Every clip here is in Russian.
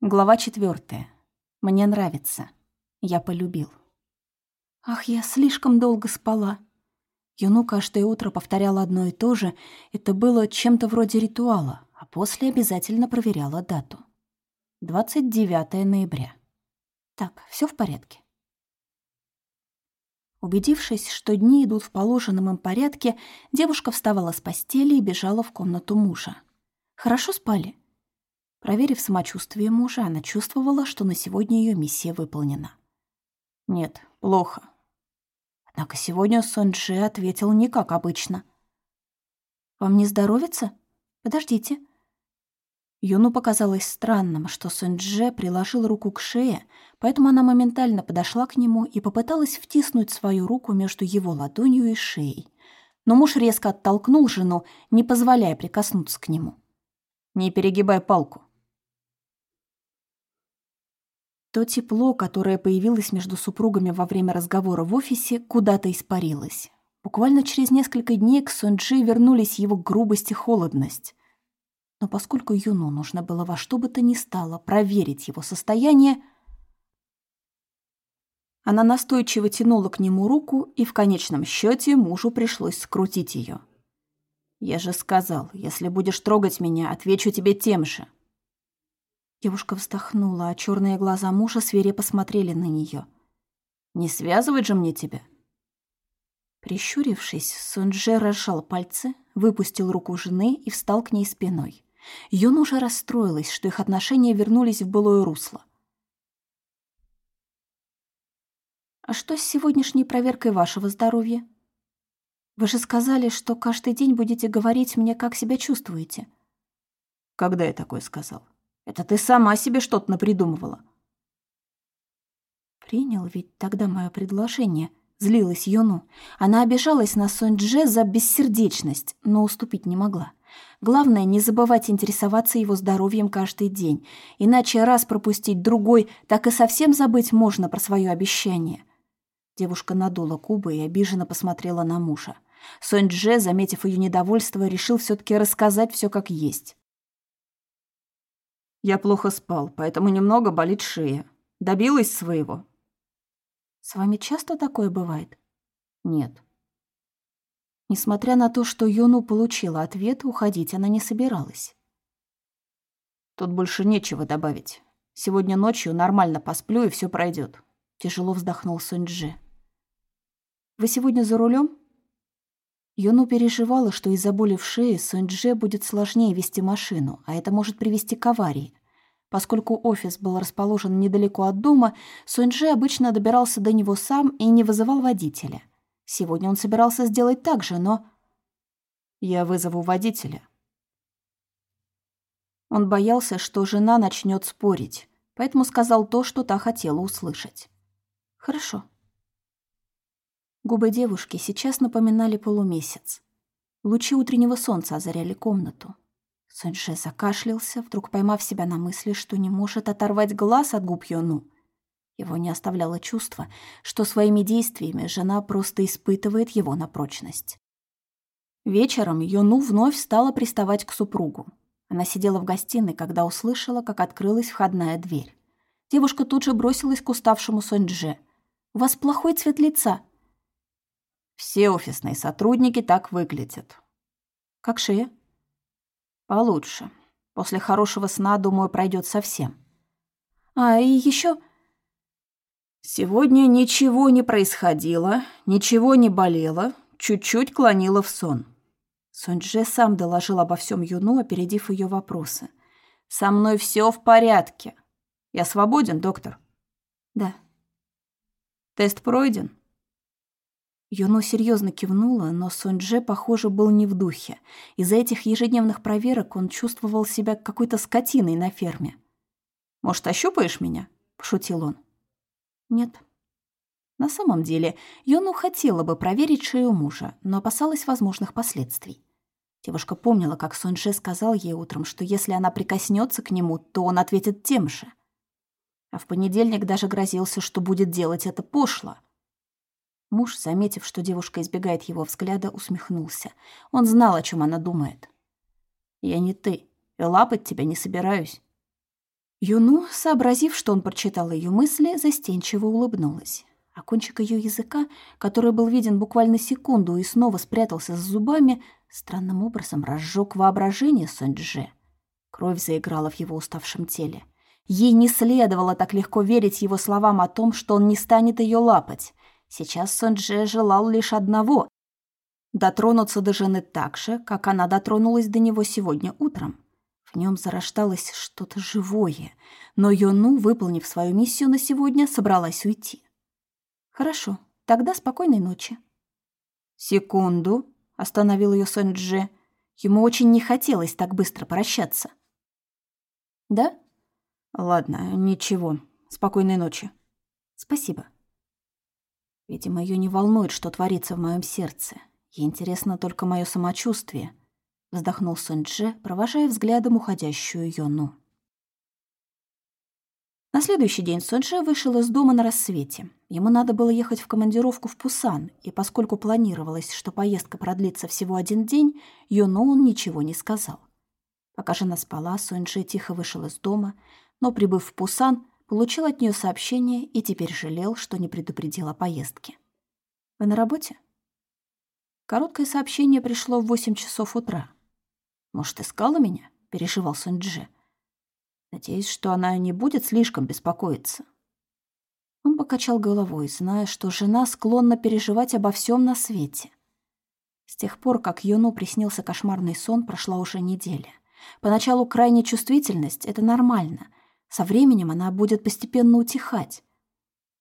Глава четвертая. Мне нравится. Я полюбил. Ах, я слишком долго спала. Юну каждое утро повторяла одно и то же. Это было чем-то вроде ритуала, а после обязательно проверяла дату. 29 ноября. Так, все в порядке. Убедившись, что дни идут в положенном им порядке, девушка вставала с постели и бежала в комнату мужа. Хорошо спали? Проверив самочувствие мужа, она чувствовала, что на сегодня ее миссия выполнена. Нет, плохо. Однако сегодня Сонджи ответил не как обычно. «Вам не здоровится? Подождите». Юну показалось странным, что Сунь-Дже приложил руку к шее, поэтому она моментально подошла к нему и попыталась втиснуть свою руку между его ладонью и шеей. Но муж резко оттолкнул жену, не позволяя прикоснуться к нему. «Не перегибай палку. То тепло, которое появилось между супругами во время разговора в офисе, куда-то испарилось. Буквально через несколько дней к Сонджи вернулись его грубость и холодность. Но поскольку Юну нужно было во что бы то ни стало проверить его состояние, она настойчиво тянула к нему руку, и в конечном счете мужу пришлось скрутить ее. «Я же сказал, если будешь трогать меня, отвечу тебе тем же», Девушка вздохнула, а черные глаза мужа свирепо посмотрели на нее. «Не связывать же мне тебя?» Прищурившись, Сунже разжал пальцы, выпустил руку жены и встал к ней спиной. Юн уже расстроилась, что их отношения вернулись в былое русло. «А что с сегодняшней проверкой вашего здоровья? Вы же сказали, что каждый день будете говорить мне, как себя чувствуете». «Когда я такое сказал?» Это ты сама себе что-то напридумывала. Принял ведь тогда мое предложение, злилась Юну. Она обижалась на Сонь-Дже за бессердечность, но уступить не могла. Главное, не забывать интересоваться его здоровьем каждый день, иначе раз пропустить другой, так и совсем забыть можно про свое обещание. Девушка надула кубы и обиженно посмотрела на мужа. Сонь-Дже, заметив ее недовольство, решил все таки рассказать все как есть. Я плохо спал, поэтому немного болит шея. Добилась своего. С вами часто такое бывает? Нет. Несмотря на то, что Юну получила ответ, уходить она не собиралась. Тут больше нечего добавить. Сегодня ночью нормально посплю, и все пройдет. Тяжело вздохнул Суньджи. Вы сегодня за рулем? Юну переживала, что из-за боли в шее Сунь-Дже будет сложнее вести машину, а это может привести к аварии. Поскольку офис был расположен недалеко от дома, Сунь-Дже обычно добирался до него сам и не вызывал водителя. Сегодня он собирался сделать так же, но... «Я вызову водителя». Он боялся, что жена начнет спорить, поэтому сказал то, что та хотела услышать. «Хорошо». Губы девушки сейчас напоминали полумесяц. Лучи утреннего солнца озаряли комнату. Соньше закашлялся, вдруг поймав себя на мысли, что не может оторвать глаз от губ Йону. Его не оставляло чувство, что своими действиями жена просто испытывает его на прочность. Вечером Йону вновь стала приставать к супругу. Она сидела в гостиной, когда услышала, как открылась входная дверь. Девушка тут же бросилась к уставшему Соньдже. «У вас плохой цвет лица. Все офисные сотрудники так выглядят. Как шея? Получше. После хорошего сна, думаю, пройдет совсем. А, и еще. Сегодня ничего не происходило, ничего не болело, чуть-чуть клонило в сон. Сонджи сам доложил обо всем Юну, опередив ее вопросы. «Со мной все в порядке. Я свободен, доктор?» «Да». «Тест пройден?» Юно серьезно кивнула, но Сонь-Дже, похоже, был не в духе. Из-за этих ежедневных проверок он чувствовал себя какой-то скотиной на ферме. «Может, ощупаешь меня?» – пошутил он. «Нет». На самом деле, Йону хотела бы проверить шею мужа, но опасалась возможных последствий. Девушка помнила, как Соньше сказал ей утром, что если она прикоснется к нему, то он ответит тем же. А в понедельник даже грозился, что будет делать это пошло – Муж, заметив, что девушка избегает его взгляда, усмехнулся. Он знал, о чем она думает. «Я не ты, и лапать тебя не собираюсь». Юну, сообразив, что он прочитал ее мысли, застенчиво улыбнулась. А кончик ее языка, который был виден буквально секунду и снова спрятался с зубами, странным образом разжег воображение Сонджи. Кровь заиграла в его уставшем теле. Ей не следовало так легко верить его словам о том, что он не станет ее лапать. Сейчас Сонджи желал лишь одного — дотронуться до жены так же, как она дотронулась до него сегодня утром. В нем зарождалось что-то живое, но Йону, выполнив свою миссию на сегодня, собралась уйти. «Хорошо, тогда спокойной ночи». «Секунду», — остановил ее Сонджи. Ему очень не хотелось так быстро прощаться. «Да?» «Ладно, ничего. Спокойной ночи». «Спасибо». Видимо, ее не волнует, что творится в моем сердце. Ей интересно только мое самочувствие — вздохнул Сунь-Дже, провожая взглядом уходящую Йону. На следующий день Сунь-Дже вышел из дома на рассвете. Ему надо было ехать в командировку в Пусан, и поскольку планировалось, что поездка продлится всего один день, Йону он ничего не сказал. Пока жена спала, Сунь-Дже тихо вышел из дома, но, прибыв в Пусан, получил от нее сообщение и теперь жалел, что не предупредил о поездке. «Вы на работе?» Короткое сообщение пришло в восемь часов утра. Может, искала меня?» — переживал Сунджи. «Надеюсь, что она не будет слишком беспокоиться». Он покачал головой, зная, что жена склонна переживать обо всем на свете. С тех пор, как Юну приснился кошмарный сон, прошла уже неделя. Поначалу крайняя чувствительность — это нормально. Со временем она будет постепенно утихать.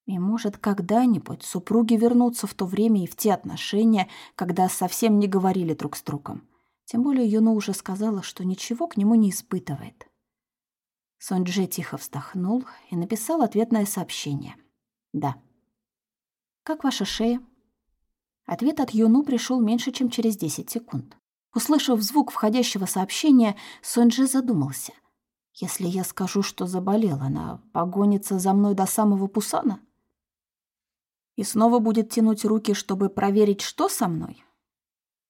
И, может, когда-нибудь супруги вернутся в то время и в те отношения, когда совсем не говорили друг с другом. Тем более Юну уже сказала, что ничего к нему не испытывает. Сонджи тихо вздохнул и написал ответное сообщение. «Да». «Как ваша шея?» Ответ от Юну пришел меньше, чем через 10 секунд. Услышав звук входящего сообщения, Сонджи задумался. «Если я скажу, что заболел, она погонится за мной до самого Пусана?» «И снова будет тянуть руки, чтобы проверить, что со мной?»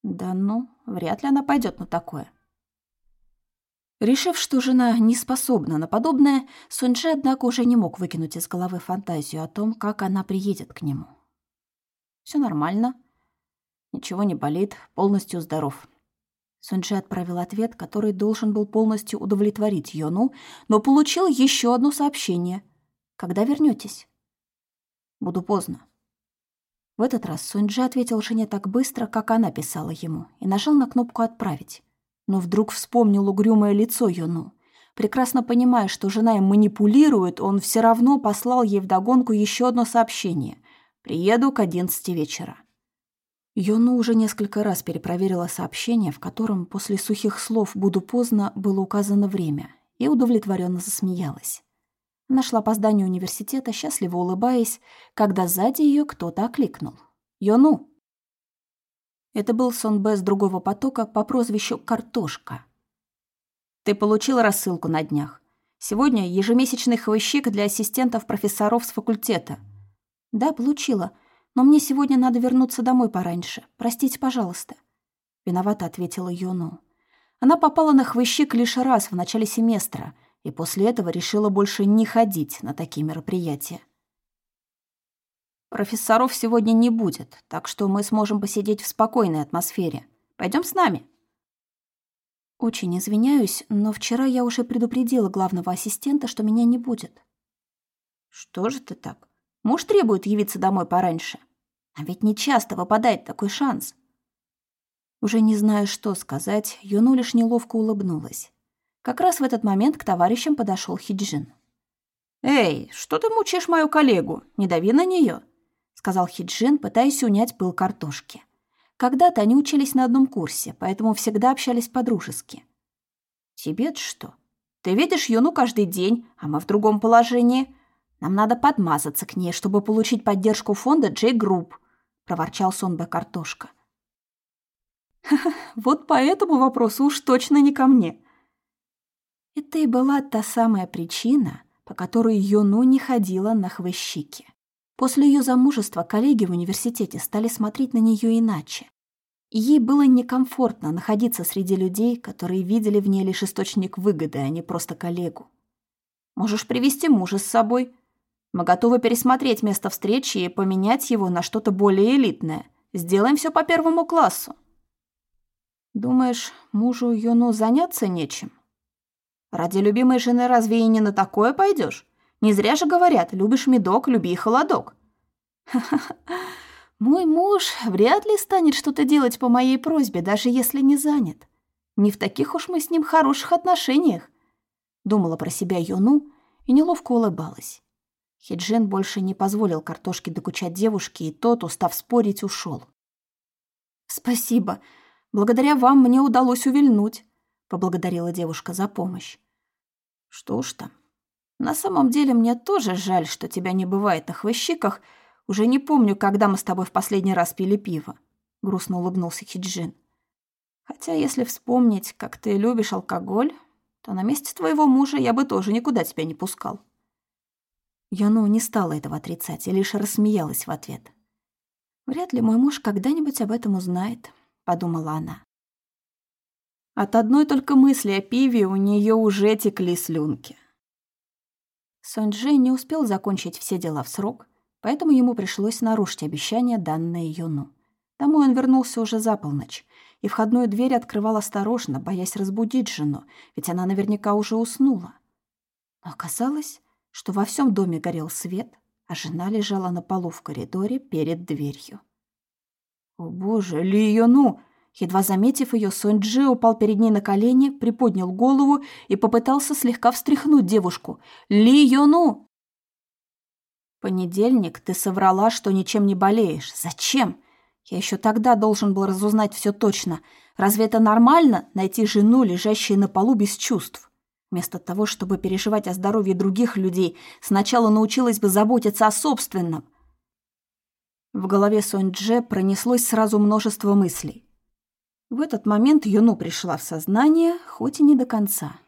Да ну, вряд ли она пойдет на такое. Решив, что жена не способна на подобное, Сунджи, однако, уже не мог выкинуть из головы фантазию о том, как она приедет к нему. Все нормально. Ничего не болит, полностью здоров. Сунджи отправил ответ, который должен был полностью удовлетворить Йону, но получил еще одно сообщение. «Когда вернетесь? «Буду поздно. В этот раз Сунджи ответил жене так быстро, как она писала ему, и нажал на кнопку «Отправить». Но вдруг вспомнил угрюмое лицо Юну. Прекрасно понимая, что жена им манипулирует, он все равно послал ей вдогонку еще одно сообщение. «Приеду к одиннадцати вечера». Юну уже несколько раз перепроверила сообщение, в котором после сухих слов «буду поздно» было указано время, и удовлетворенно засмеялась. Нашла по зданию университета, счастливо улыбаясь, когда сзади ее кто-то окликнул. «Йону!» Это был Сон Б с другого потока по прозвищу «Картошка». «Ты получил рассылку на днях. Сегодня ежемесячный хвощик для ассистентов профессоров с факультета». «Да, получила. Но мне сегодня надо вернуться домой пораньше. Простите, пожалуйста». Виновато ответила Йону. Она попала на хвощик лишь раз в начале семестра — и после этого решила больше не ходить на такие мероприятия. Профессоров сегодня не будет, так что мы сможем посидеть в спокойной атмосфере. Пойдем с нами. Очень извиняюсь, но вчера я уже предупредила главного ассистента, что меня не будет. Что же ты так? Муж требует явиться домой пораньше. А ведь не часто выпадает такой шанс. Уже не знаю, что сказать, Юну лишь неловко улыбнулась. Как раз в этот момент к товарищам подошел Хиджин. «Эй, что ты мучаешь мою коллегу? Не дави на нее, сказал Хиджин, пытаясь унять пыл картошки. Когда-то они учились на одном курсе, поэтому всегда общались по-дружески. «Тебе-то что? Ты видишь Юну каждый день, а мы в другом положении. Нам надо подмазаться к ней, чтобы получить поддержку фонда Джей Групп», — проворчал Сонбе Картошка. «Ха-ха, вот по этому вопросу уж точно не ко мне», это и была та самая причина, по которой Йону не ходила на хвощики. После ее замужества коллеги в университете стали смотреть на нее иначе. И ей было некомфортно находиться среди людей, которые видели в ней лишь источник выгоды, а не просто коллегу. Можешь привести мужа с собой. Мы готовы пересмотреть место встречи и поменять его на что-то более элитное. Сделаем все по первому классу. Думаешь, мужу Юну заняться нечем? Ради любимой жены разве и не на такое пойдешь? Не зря же говорят, любишь медок, люби холодок. Мой муж вряд ли станет что-то делать по моей просьбе, даже если не занят. Не в таких уж мы с ним хороших отношениях. Думала про себя Юну и неловко улыбалась. Хиджин больше не позволил картошке докучать девушке, и тот, устав спорить, ушел. «Спасибо. Благодаря вам мне удалось увильнуть», — поблагодарила девушка за помощь. «Что ж там. На самом деле мне тоже жаль, что тебя не бывает на хвощиках. Уже не помню, когда мы с тобой в последний раз пили пиво», — грустно улыбнулся Хиджин. «Хотя, если вспомнить, как ты любишь алкоголь, то на месте твоего мужа я бы тоже никуда тебя не пускал». Яну не стала этого отрицать и лишь рассмеялась в ответ. «Вряд ли мой муж когда-нибудь об этом узнает», — подумала она. От одной только мысли о пиве у нее уже текли слюнки. Сонджи не успел закончить все дела в срок, поэтому ему пришлось нарушить обещание, данное Юну. Домой он вернулся уже за полночь, и входную дверь открывал осторожно, боясь разбудить жену, ведь она наверняка уже уснула. Но оказалось, что во всем доме горел свет, а жена лежала на полу в коридоре перед дверью. «О боже, Ли Йону!» Едва заметив ее, Сонь Джи упал перед ней на колени, приподнял голову и попытался слегка встряхнуть девушку. «Ли Йону!» «Понедельник ты соврала, что ничем не болеешь. Зачем? Я еще тогда должен был разузнать все точно. Разве это нормально, найти жену, лежащую на полу без чувств?» Вместо того, чтобы переживать о здоровье других людей, сначала научилась бы заботиться о собственном. В голове Сонь-Дже пронеслось сразу множество мыслей. В этот момент Юну пришла в сознание, хоть и не до конца.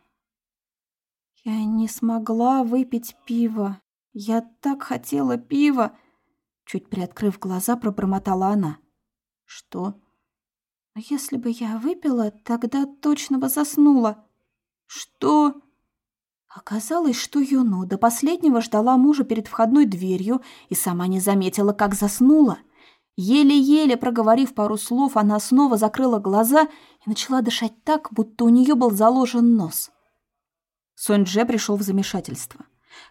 «Я не смогла выпить пиво. Я так хотела пива!» Чуть приоткрыв глаза, пробормотала она. «Что?» «Если бы я выпила, тогда точно бы заснула». «Что?» Оказалось, что Юну до последнего ждала мужа перед входной дверью и сама не заметила, как заснула. Еле-еле проговорив пару слов, она снова закрыла глаза и начала дышать так, будто у нее был заложен нос. Сонь-Дже пришел в замешательство.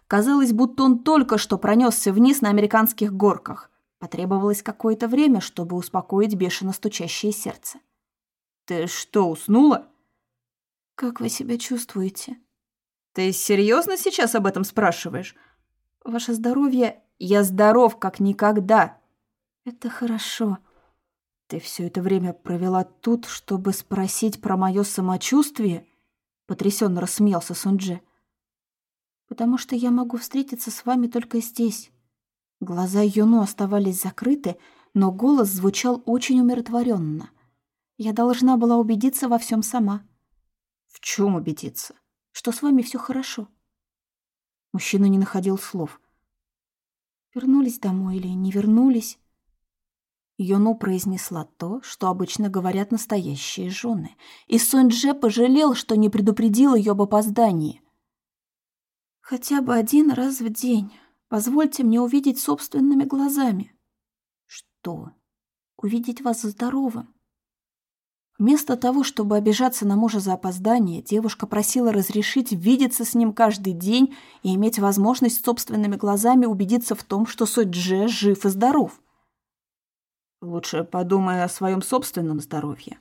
Казалось, будто он только что пронесся вниз на американских горках. Потребовалось какое-то время, чтобы успокоить бешено стучащее сердце. «Ты что, уснула?» «Как вы себя чувствуете?» «Ты серьезно сейчас об этом спрашиваешь?» «Ваше здоровье...» «Я здоров, как никогда!» «Это хорошо». «Ты все это время провела тут, чтобы спросить про мое самочувствие?» Потрясенно рассмеялся Сунджи. «Потому что я могу встретиться с вами только здесь». Глаза Юну оставались закрыты, но голос звучал очень умиротворенно. Я должна была убедиться во всем сама. В чем убедиться? Что с вами все хорошо? Мужчина не находил слов. Вернулись домой или не вернулись? Йону произнесла то, что обычно говорят настоящие жены, и Сонь-Дже пожалел, что не предупредил ее об опоздании. «Хотя бы один раз в день. Позвольте мне увидеть собственными глазами». «Что? Увидеть вас здоровым?» Вместо того, чтобы обижаться на мужа за опоздание, девушка просила разрешить видеться с ним каждый день и иметь возможность собственными глазами убедиться в том, что Сой Дже жив и здоров. Лучше подумай о своем собственном здоровье.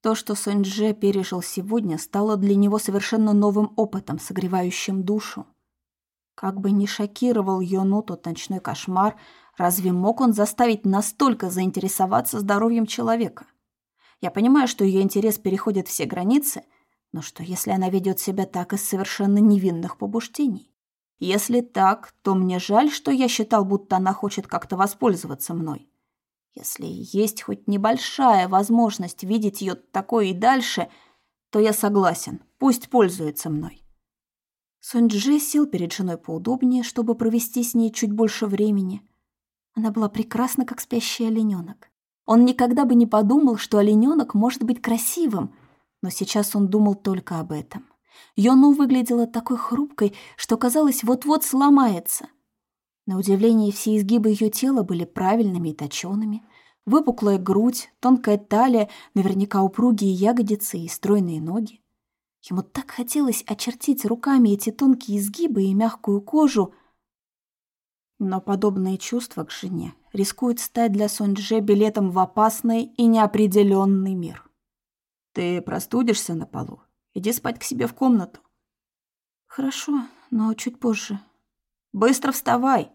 То, что Сон Дже пережил сегодня, стало для него совершенно новым опытом, согревающим душу. Как бы ни шокировал Йону тот ночной кошмар, разве мог он заставить настолько заинтересоваться здоровьем человека? — я понимаю, что ее интерес переходит все границы, но что, если она ведет себя так из совершенно невинных побуждений? Если так, то мне жаль, что я считал, будто она хочет как-то воспользоваться мной. Если есть хоть небольшая возможность видеть ее такой и дальше, то я согласен, пусть пользуется мной. Сунь-Джи сел перед женой поудобнее, чтобы провести с ней чуть больше времени. Она была прекрасна, как спящий олененок. Он никогда бы не подумал, что олененок может быть красивым, но сейчас он думал только об этом. Йону выглядела такой хрупкой, что казалось, вот-вот сломается. На удивление, все изгибы ее тела были правильными и точеными. Выпуклая грудь, тонкая талия, наверняка упругие ягодицы и стройные ноги. Ему так хотелось очертить руками эти тонкие изгибы и мягкую кожу. Но подобные чувства к жене рискуют стать для Сонджи билетом в опасный и неопределенный мир. «Ты простудишься на полу? Иди спать к себе в комнату». «Хорошо, но чуть позже». «Быстро вставай!»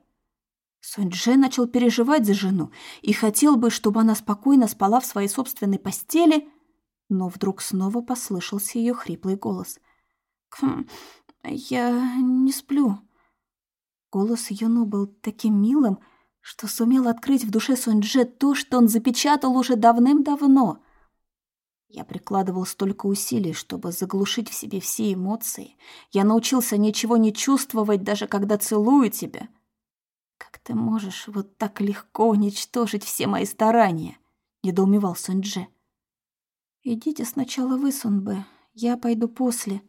Сонджи начал переживать за жену и хотел бы, чтобы она спокойно спала в своей собственной постели, но вдруг снова послышался ее хриплый голос. «Хм, я не сплю». Голос Юну был таким милым, что сумел открыть в душе Сонджи то, что он запечатал уже давным-давно. Я прикладывал столько усилий, чтобы заглушить в себе все эмоции. Я научился ничего не чувствовать, даже когда целую тебя. Как ты можешь вот так легко уничтожить все мои старания? недоумевал Сонджи. «Идите сначала вы, Сунбэ, я пойду после».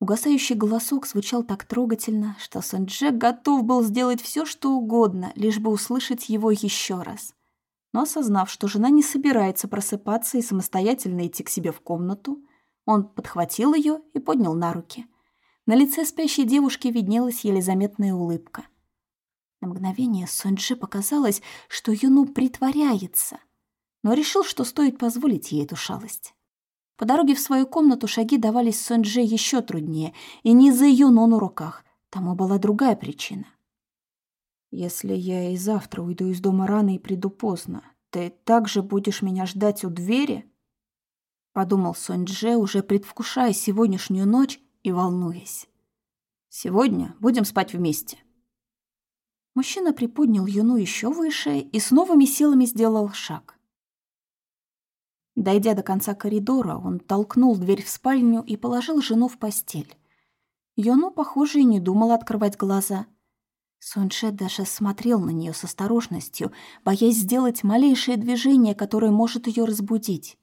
Угасающий голосок звучал так трогательно, что Сунджек готов был сделать все, что угодно, лишь бы услышать его еще раз. Но осознав, что жена не собирается просыпаться и самостоятельно идти к себе в комнату, он подхватил ее и поднял на руки. На лице спящей девушки виднелась еле заметная улыбка. На мгновение Сонджи показалось, что Юну притворяется — но решил, что стоит позволить ей эту шалость. По дороге в свою комнату шаги давались Сонже еще труднее, и не за ее нон руках. Тому была другая причина. «Если я и завтра уйду из дома рано и приду поздно, ты также будешь меня ждать у двери?» Подумал Сонже, уже предвкушая сегодняшнюю ночь и волнуясь. «Сегодня будем спать вместе». Мужчина приподнял Юну еще выше и с новыми силами сделал шаг. Дойдя до конца коридора, он толкнул дверь в спальню и положил жену в постель. Йону, похоже, и не думал открывать глаза. Сунше даже смотрел на нее с осторожностью, боясь сделать малейшее движение, которое может ее разбудить.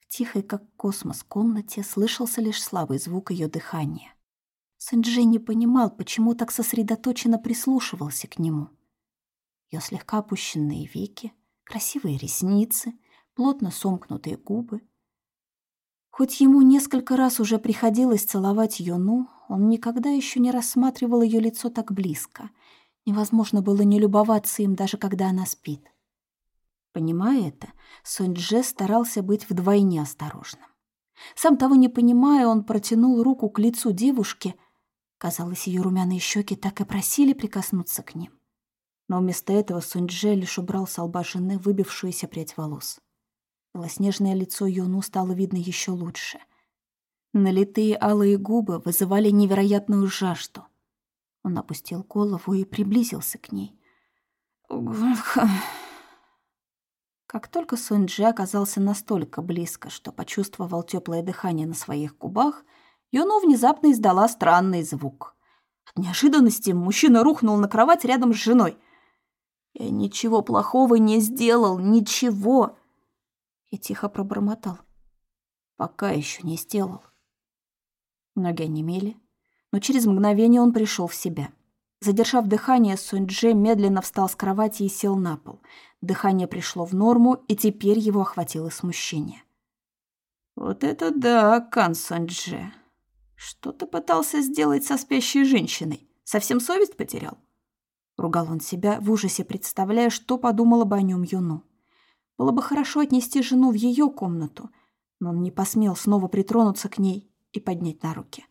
В тихой, как космос, комнате слышался лишь слабый звук ее дыхания. Сэнджи не понимал, почему так сосредоточенно прислушивался к нему. Ее слегка опущенные веки, красивые ресницы — плотно сомкнутые губы. Хоть ему несколько раз уже приходилось целовать Йону, он никогда еще не рассматривал ее лицо так близко. Невозможно было не любоваться им, даже когда она спит. Понимая это, Сонь-Дже старался быть вдвойне осторожным. Сам того не понимая, он протянул руку к лицу девушки. Казалось, ее румяные щеки так и просили прикоснуться к ним. Но вместо этого Сунь-Дже лишь убрал с лба жены выбившуюся прядь волос. Белоснежное лицо Юну стало видно еще лучше. Налитые алые губы вызывали невероятную жажду. Он опустил голову и приблизился к ней. Как только Сунджи оказался настолько близко, что почувствовал теплое дыхание на своих губах, Юну внезапно издала странный звук. От неожиданности мужчина рухнул на кровать рядом с женой. «Я ничего плохого не сделал, ничего!» И тихо пробормотал. Пока еще не сделал. Ноги онемели, но через мгновение он пришел в себя. Задержав дыхание, Сунь-Дже медленно встал с кровати и сел на пол. Дыхание пришло в норму, и теперь его охватило смущение. «Вот это да, Кан Сунь-Дже! Что ты пытался сделать со спящей женщиной? Совсем совесть потерял?» Ругал он себя, в ужасе представляя, что подумала бы о нем Юну. Было бы хорошо отнести жену в ее комнату, но он не посмел снова притронуться к ней и поднять на руки.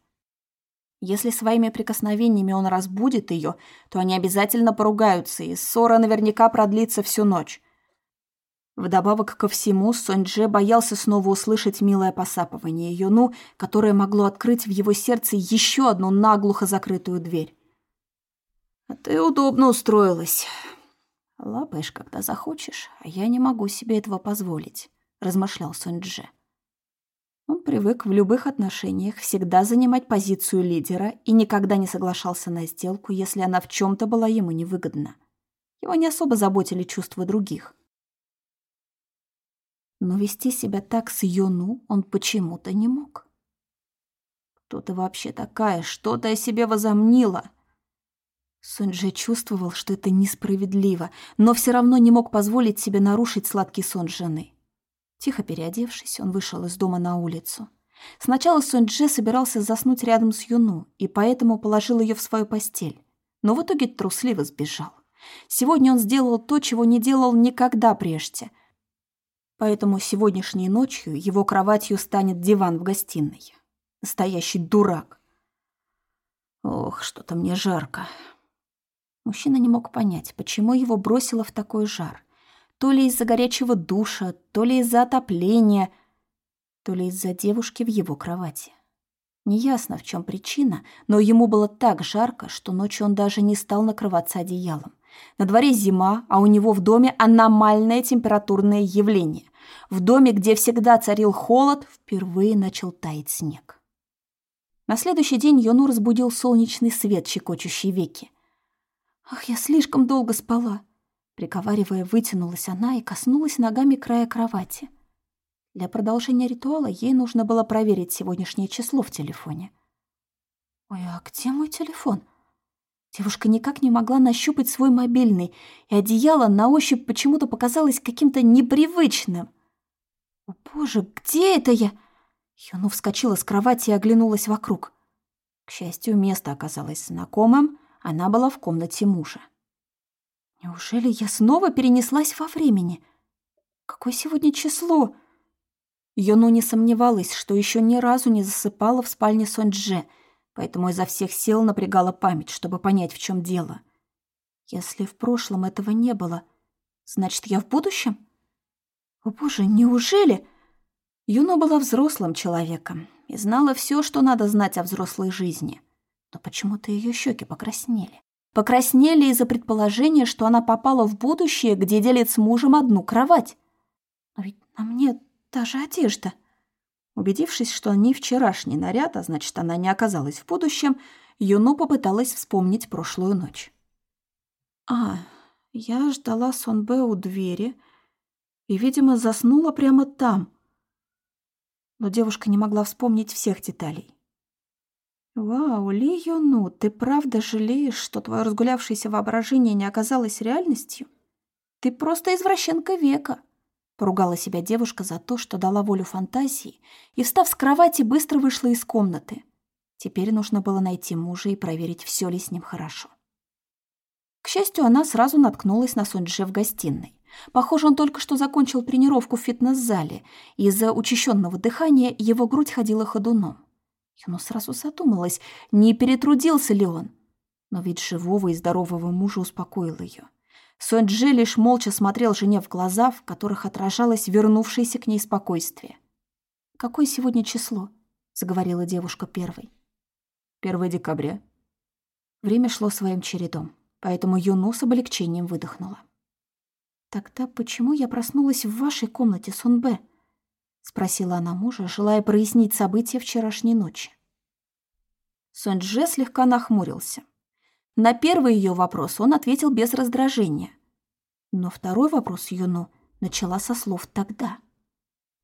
Если своими прикосновениями он разбудит ее, то они обязательно поругаются, и ссора наверняка продлится всю ночь. Вдобавок ко всему, Сонь-Дже боялся снова услышать милое посапывание Юну, которое могло открыть в его сердце еще одну наглухо закрытую дверь. «А ты удобно устроилась», «Лапаешь, когда захочешь, а я не могу себе этого позволить», — размышлял Сунь-Дже. Он привык в любых отношениях всегда занимать позицию лидера и никогда не соглашался на сделку, если она в чем то была ему невыгодна. Его не особо заботили чувства других. Но вести себя так с Йону он почему-то не мог. Кто ты вообще такая? Что ты о себе возомнила?» Сунджи чувствовал, что это несправедливо, но все равно не мог позволить себе нарушить сладкий сон жены. Тихо переодевшись, он вышел из дома на улицу. Сначала Сунджи собирался заснуть рядом с Юну, и поэтому положил ее в свою постель, но в итоге трусливо сбежал. Сегодня он сделал то, чего не делал никогда прежде. Поэтому сегодняшней ночью его кроватью станет диван в гостиной. Настоящий дурак. Ох, что-то мне жарко. Мужчина не мог понять, почему его бросило в такой жар. То ли из-за горячего душа, то ли из-за отопления, то ли из-за девушки в его кровати. Неясно, в чем причина, но ему было так жарко, что ночью он даже не стал накрываться одеялом. На дворе зима, а у него в доме аномальное температурное явление. В доме, где всегда царил холод, впервые начал таять снег. На следующий день Йону разбудил солнечный свет, щекочущий веки. «Ах, я слишком долго спала!» Приговаривая, вытянулась она и коснулась ногами края кровати. Для продолжения ритуала ей нужно было проверить сегодняшнее число в телефоне. «Ой, а где мой телефон?» Девушка никак не могла нащупать свой мобильный, и одеяло на ощупь почему-то показалось каким-то непривычным. «О, боже, где это я?» Юну вскочила с кровати и оглянулась вокруг. К счастью, место оказалось знакомым, она была в комнате мужа. «Неужели я снова перенеслась во времени? Какое сегодня число?» Юну не сомневалась, что еще ни разу не засыпала в спальне Сонджи — поэтому изо всех сил напрягала память, чтобы понять, в чем дело. Если в прошлом этого не было, значит, я в будущем? О боже, неужели? Юно была взрослым человеком и знала все, что надо знать о взрослой жизни. Но почему-то ее щеки покраснели. Покраснели из-за предположения, что она попала в будущее, где делит с мужем одну кровать. Но ведь на мне та же одежда — Убедившись, что не вчерашний наряд, а значит, она не оказалась в будущем, Юну попыталась вспомнить прошлую ночь. «А, я ждала Сонбе у двери и, видимо, заснула прямо там». Но девушка не могла вспомнить всех деталей. «Вау, Ли Юну, ты правда жалеешь, что твое разгулявшееся воображение не оказалось реальностью? Ты просто извращенка века!» Поругала себя девушка за то, что дала волю фантазии, и, встав с кровати, быстро вышла из комнаты. Теперь нужно было найти мужа и проверить, все ли с ним хорошо. К счастью, она сразу наткнулась на Сунджи в гостиной. Похоже, он только что закончил тренировку в фитнес-зале, из-за учащенного дыхания его грудь ходила ходуном. Юно сразу задумалась, не перетрудился ли он. Но вид живого и здорового мужа успокоил ее. Сонджи лишь молча смотрел жене в глаза, в которых отражалось вернувшееся к ней спокойствие. «Какое сегодня число?» — заговорила девушка первой. «Первое декабря». Время шло своим чередом, поэтому Юну с облегчением выдохнула. «Тогда почему я проснулась в вашей комнате, Сонбе?» — спросила она мужа, желая прояснить события вчерашней ночи. Сонджи слегка нахмурился — на первый ее вопрос он ответил без раздражения. Но второй вопрос Юну начала со слов «тогда».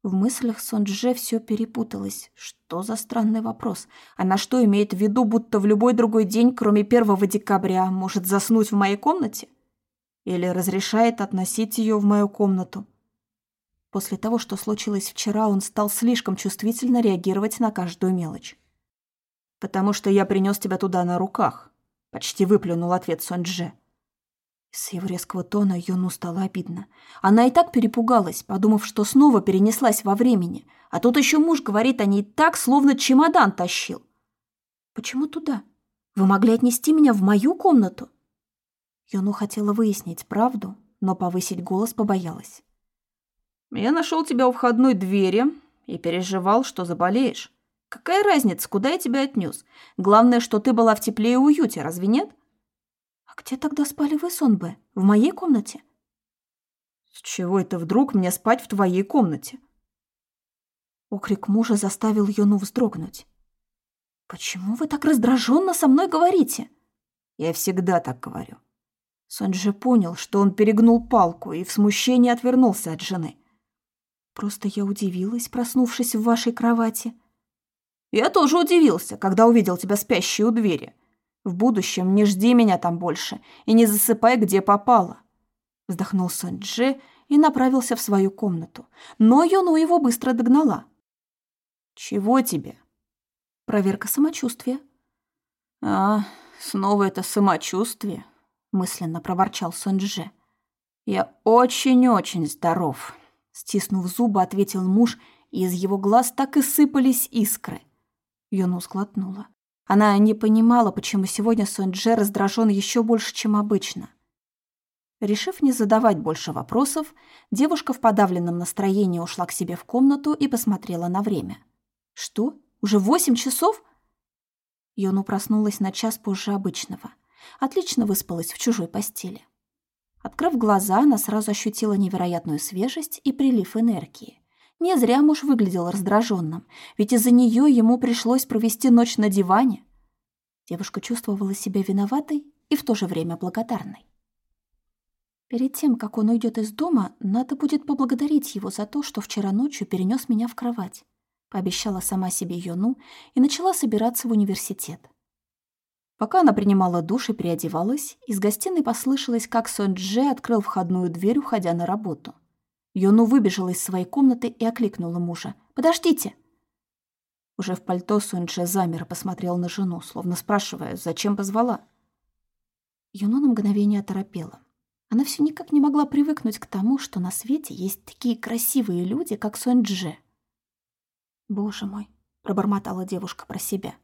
В мыслях Сондже все перепуталось. Что за странный вопрос? Она что, имеет в виду, будто в любой другой день, кроме 1 декабря, может заснуть в моей комнате? Или разрешает относить ее в мою комнату? После того, что случилось вчера, он стал слишком чувствительно реагировать на каждую мелочь. «Потому что я принес тебя туда на руках», Почти выплюнул ответ Сонджи. С его резкого тона Юну стало обидно. Она и так перепугалась, подумав, что снова перенеслась во времени. А тут еще муж говорит о ней так, словно чемодан тащил. «Почему туда? Вы могли отнести меня в мою комнату?» Юну хотела выяснить правду, но повысить голос побоялась. «Я нашел тебя у входной двери и переживал, что заболеешь. Какая разница, куда я тебя отнес? Главное, что ты была в тепле и уюте, разве нет? А где тогда спали вы, Сонбе? В моей комнате? С чего это вдруг мне спать в твоей комнате? Окрик мужа заставил Юну вздрогнуть. «Почему вы так раздраженно со мной говорите?» «Я всегда так говорю». Сонджи понял, что он перегнул палку и в смущении отвернулся от жены. «Просто я удивилась, проснувшись в вашей кровати. Я тоже удивился, когда увидел тебя спящей у двери. В будущем не жди меня там больше и не засыпай, где попало. Вздохнул Сон Дже и направился в свою комнату, но Юну его быстро догнала. «Чего тебе?» «Проверка самочувствия». «А, снова это самочувствие?» мысленно проворчал Сон Дже. «Я очень-очень здоров», — стиснув зубы, ответил муж, и из его глаз так и сыпались искры. Юну сглотнула. Она не понимала, почему сегодня Сонджи раздражен еще больше, чем обычно. Решив не задавать больше вопросов, девушка в подавленном настроении ушла к себе в комнату и посмотрела на время. «Что? Уже восемь часов?» Юну проснулась на час позже обычного. Отлично выспалась в чужой постели. Открыв глаза, она сразу ощутила невероятную свежесть и прилив энергии. Не зря муж выглядел раздраженным, ведь из-за нее ему пришлось провести ночь на диване. Девушка чувствовала себя виноватой и в то же время благодарной. Перед тем, как он уйдет из дома, надо будет поблагодарить его за то, что вчера ночью перенес меня в кровать. Пообещала сама себе Йону и начала собираться в университет. Пока она принимала душ и переодевалась, из гостиной послышалось, как Сон Дже открыл входную дверь, уходя на работу. Йону выбежала из своей комнаты и окликнула мужа. «Подождите!» Уже в пальто Суньше замер и посмотрел на жену, словно спрашивая, зачем позвала. Юно на мгновение оторопела. Она все никак не могла привыкнуть к тому, что на свете есть такие красивые люди, как Суньдже. «Боже мой!» — пробормотала девушка про себя.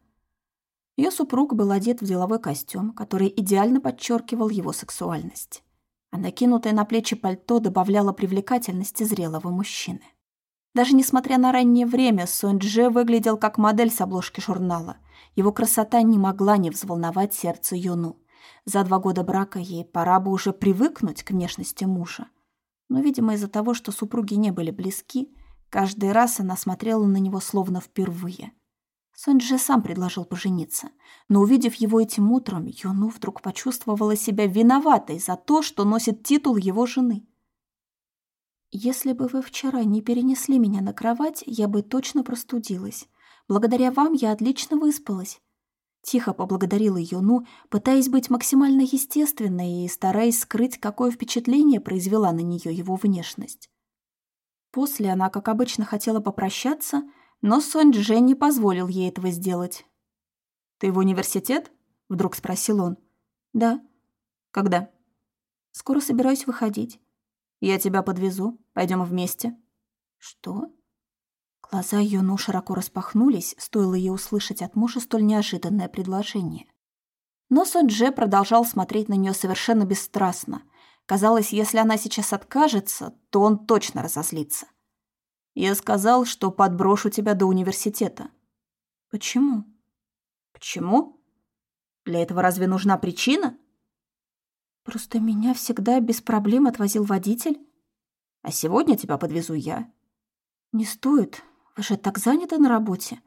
Ее супруг был одет в деловой костюм, который идеально подчеркивал его сексуальность а накинутое на плечи пальто добавляло привлекательности зрелого мужчины. Даже несмотря на раннее время, Сонь-Дже выглядел как модель с обложки журнала. Его красота не могла не взволновать сердце Юну. За два года брака ей пора бы уже привыкнуть к внешности мужа. Но, видимо, из-за того, что супруги не были близки, каждый раз она смотрела на него словно впервые – Сонджи сам предложил пожениться, но увидев его этим утром, Юну вдруг почувствовала себя виноватой за то, что носит титул его жены. «Если бы вы вчера не перенесли меня на кровать, я бы точно простудилась. Благодаря вам я отлично выспалась». Тихо поблагодарила Юну, пытаясь быть максимально естественной и стараясь скрыть, какое впечатление произвела на нее его внешность. После она, как обычно, хотела попрощаться — но Сонь Джен не позволил ей этого сделать. «Ты в университет?» — вдруг спросил он. «Да». «Когда?» «Скоро собираюсь выходить». «Я тебя подвезу. Пойдем вместе». «Что?» Глаза Юну широко распахнулись, стоило ей услышать от мужа столь неожиданное предложение. Но Сон Дже продолжал смотреть на нее совершенно бесстрастно. Казалось, если она сейчас откажется, то он точно разозлится. Я сказал, что подброшу тебя до университета. Почему? Почему? Для этого разве нужна причина? Просто меня всегда без проблем отвозил водитель. А сегодня тебя подвезу я. Не стоит. Вы же так заняты на работе.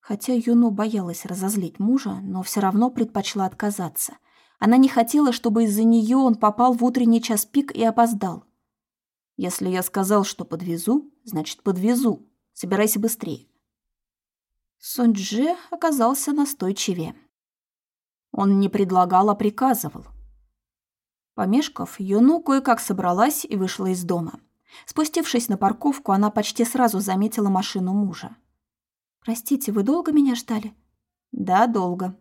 Хотя Юно боялась разозлить мужа, но все равно предпочла отказаться. Она не хотела, чтобы из-за нее он попал в утренний час пик и опоздал. Если я сказал, что подвезу, значит, подвезу. Собирайся быстрее. Сунь-Дже оказался настойчивее. Он не предлагал, а приказывал. Помешков, Юну кое-как собралась и вышла из дома. Спустившись на парковку, она почти сразу заметила машину мужа. «Простите, вы долго меня ждали?» «Да, долго».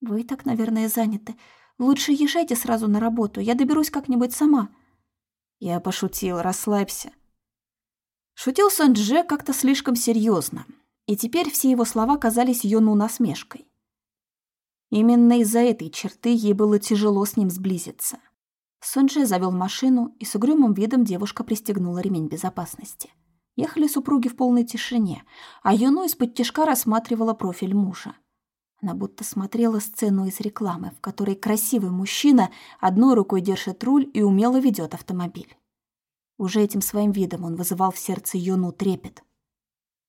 «Вы так, наверное, заняты. Лучше езжайте сразу на работу, я доберусь как-нибудь сама». Я пошутил, расслабься. Шутил Сан-Дже как-то слишком серьезно, и теперь все его слова казались Йону насмешкой. Именно из-за этой черты ей было тяжело с ним сблизиться. Сонджи завел машину, и с угрюмым видом девушка пристегнула ремень безопасности. Ехали супруги в полной тишине, а Юну из-под тяжка рассматривала профиль мужа. Она будто смотрела сцену из рекламы, в которой красивый мужчина одной рукой держит руль и умело ведет автомобиль. Уже этим своим видом он вызывал в сердце Юну трепет.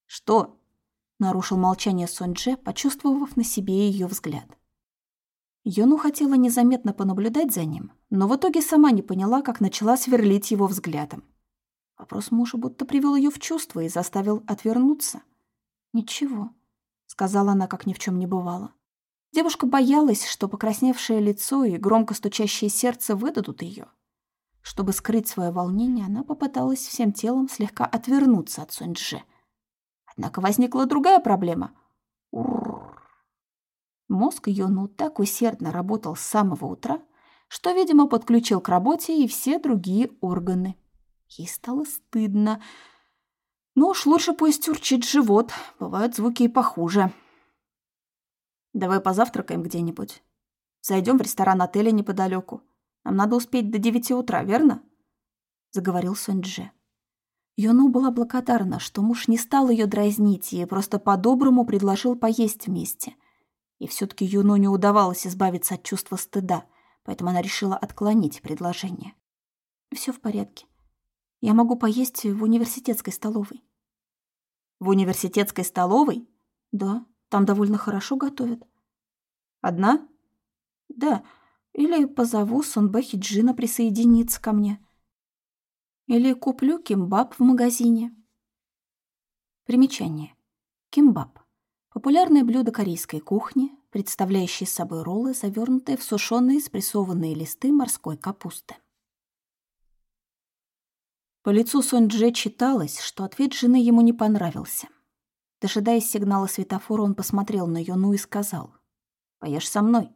«Что?» — нарушил молчание Сонже, почувствовав на себе ее взгляд. Юну хотела незаметно понаблюдать за ним, но в итоге сама не поняла, как начала сверлить его взглядом. Вопрос мужа будто привел ее в чувство и заставил отвернуться. Ничего, сказала она, как ни в чем не бывало. Девушка боялась, что покрасневшее лицо и громко стучащее сердце выдадут ее. Чтобы скрыть свое волнение, она попыталась всем телом слегка отвернуться от Суньджи. Однако возникла другая проблема. Мозг Йону так усердно работал с самого утра, что, видимо, подключил к работе и все другие органы. Ей стало стыдно. Ну уж лучше пусть урчит живот, бывают звуки и похуже. Давай позавтракаем где-нибудь. Зайдем в ресторан отеля неподалеку. Нам надо успеть до девяти утра, верно? Заговорил Сунь-Дже. Юну была благодарна, что муж не стал ее дразнить и просто по-доброму предложил поесть вместе. И все таки Юну не удавалось избавиться от чувства стыда, поэтому она решила отклонить предложение. Все в порядке. Я могу поесть в университетской столовой. В университетской столовой? Да, там довольно хорошо готовят. Одна? Да. Или позову Сонбэхи Джина присоединиться ко мне. Или куплю кимбаб в магазине. Примечание. Кимбаб. Популярное блюдо корейской кухни, представляющее собой роллы, завернутые в сушеные спрессованные листы морской капусты. По лицу Сонь Дже читалось, что ответ жены ему не понравился. Дожидаясь сигнала светофора, он посмотрел на Юну и сказал, «Поешь со мной».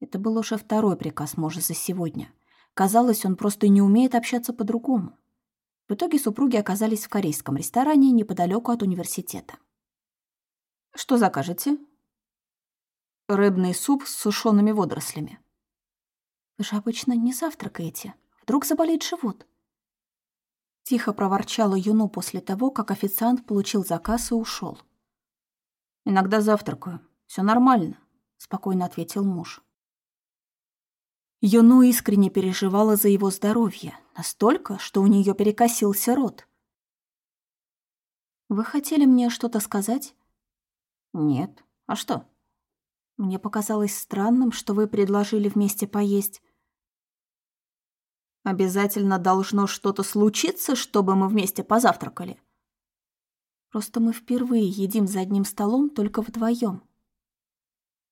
Это был уже второй приказ мужа за сегодня. Казалось, он просто не умеет общаться по-другому. В итоге супруги оказались в корейском ресторане неподалеку от университета. «Что закажете?» «Рыбный суп с сушеными водорослями». «Вы же обычно не завтракаете. Вдруг заболеет живот?» Тихо проворчала Юну после того, как официант получил заказ и ушел. «Иногда завтракаю. Все нормально», — спокойно ответил муж. Юну искренне переживала за его здоровье, настолько, что у нее перекосился рот. «Вы хотели мне что-то сказать?» «Нет. А что?» «Мне показалось странным, что вы предложили вместе поесть. Обязательно должно что-то случиться, чтобы мы вместе позавтракали. Просто мы впервые едим за одним столом только вдвоем.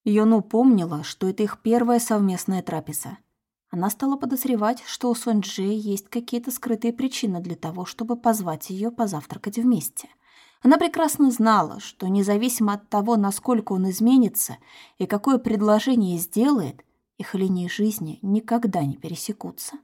Йону помнила, что это их первая совместная трапеза. Она стала подозревать, что у Сонджи есть какие-то скрытые причины для того, чтобы позвать ее позавтракать вместе. Она прекрасно знала, что независимо от того, насколько он изменится и какое предложение сделает, их линии жизни никогда не пересекутся.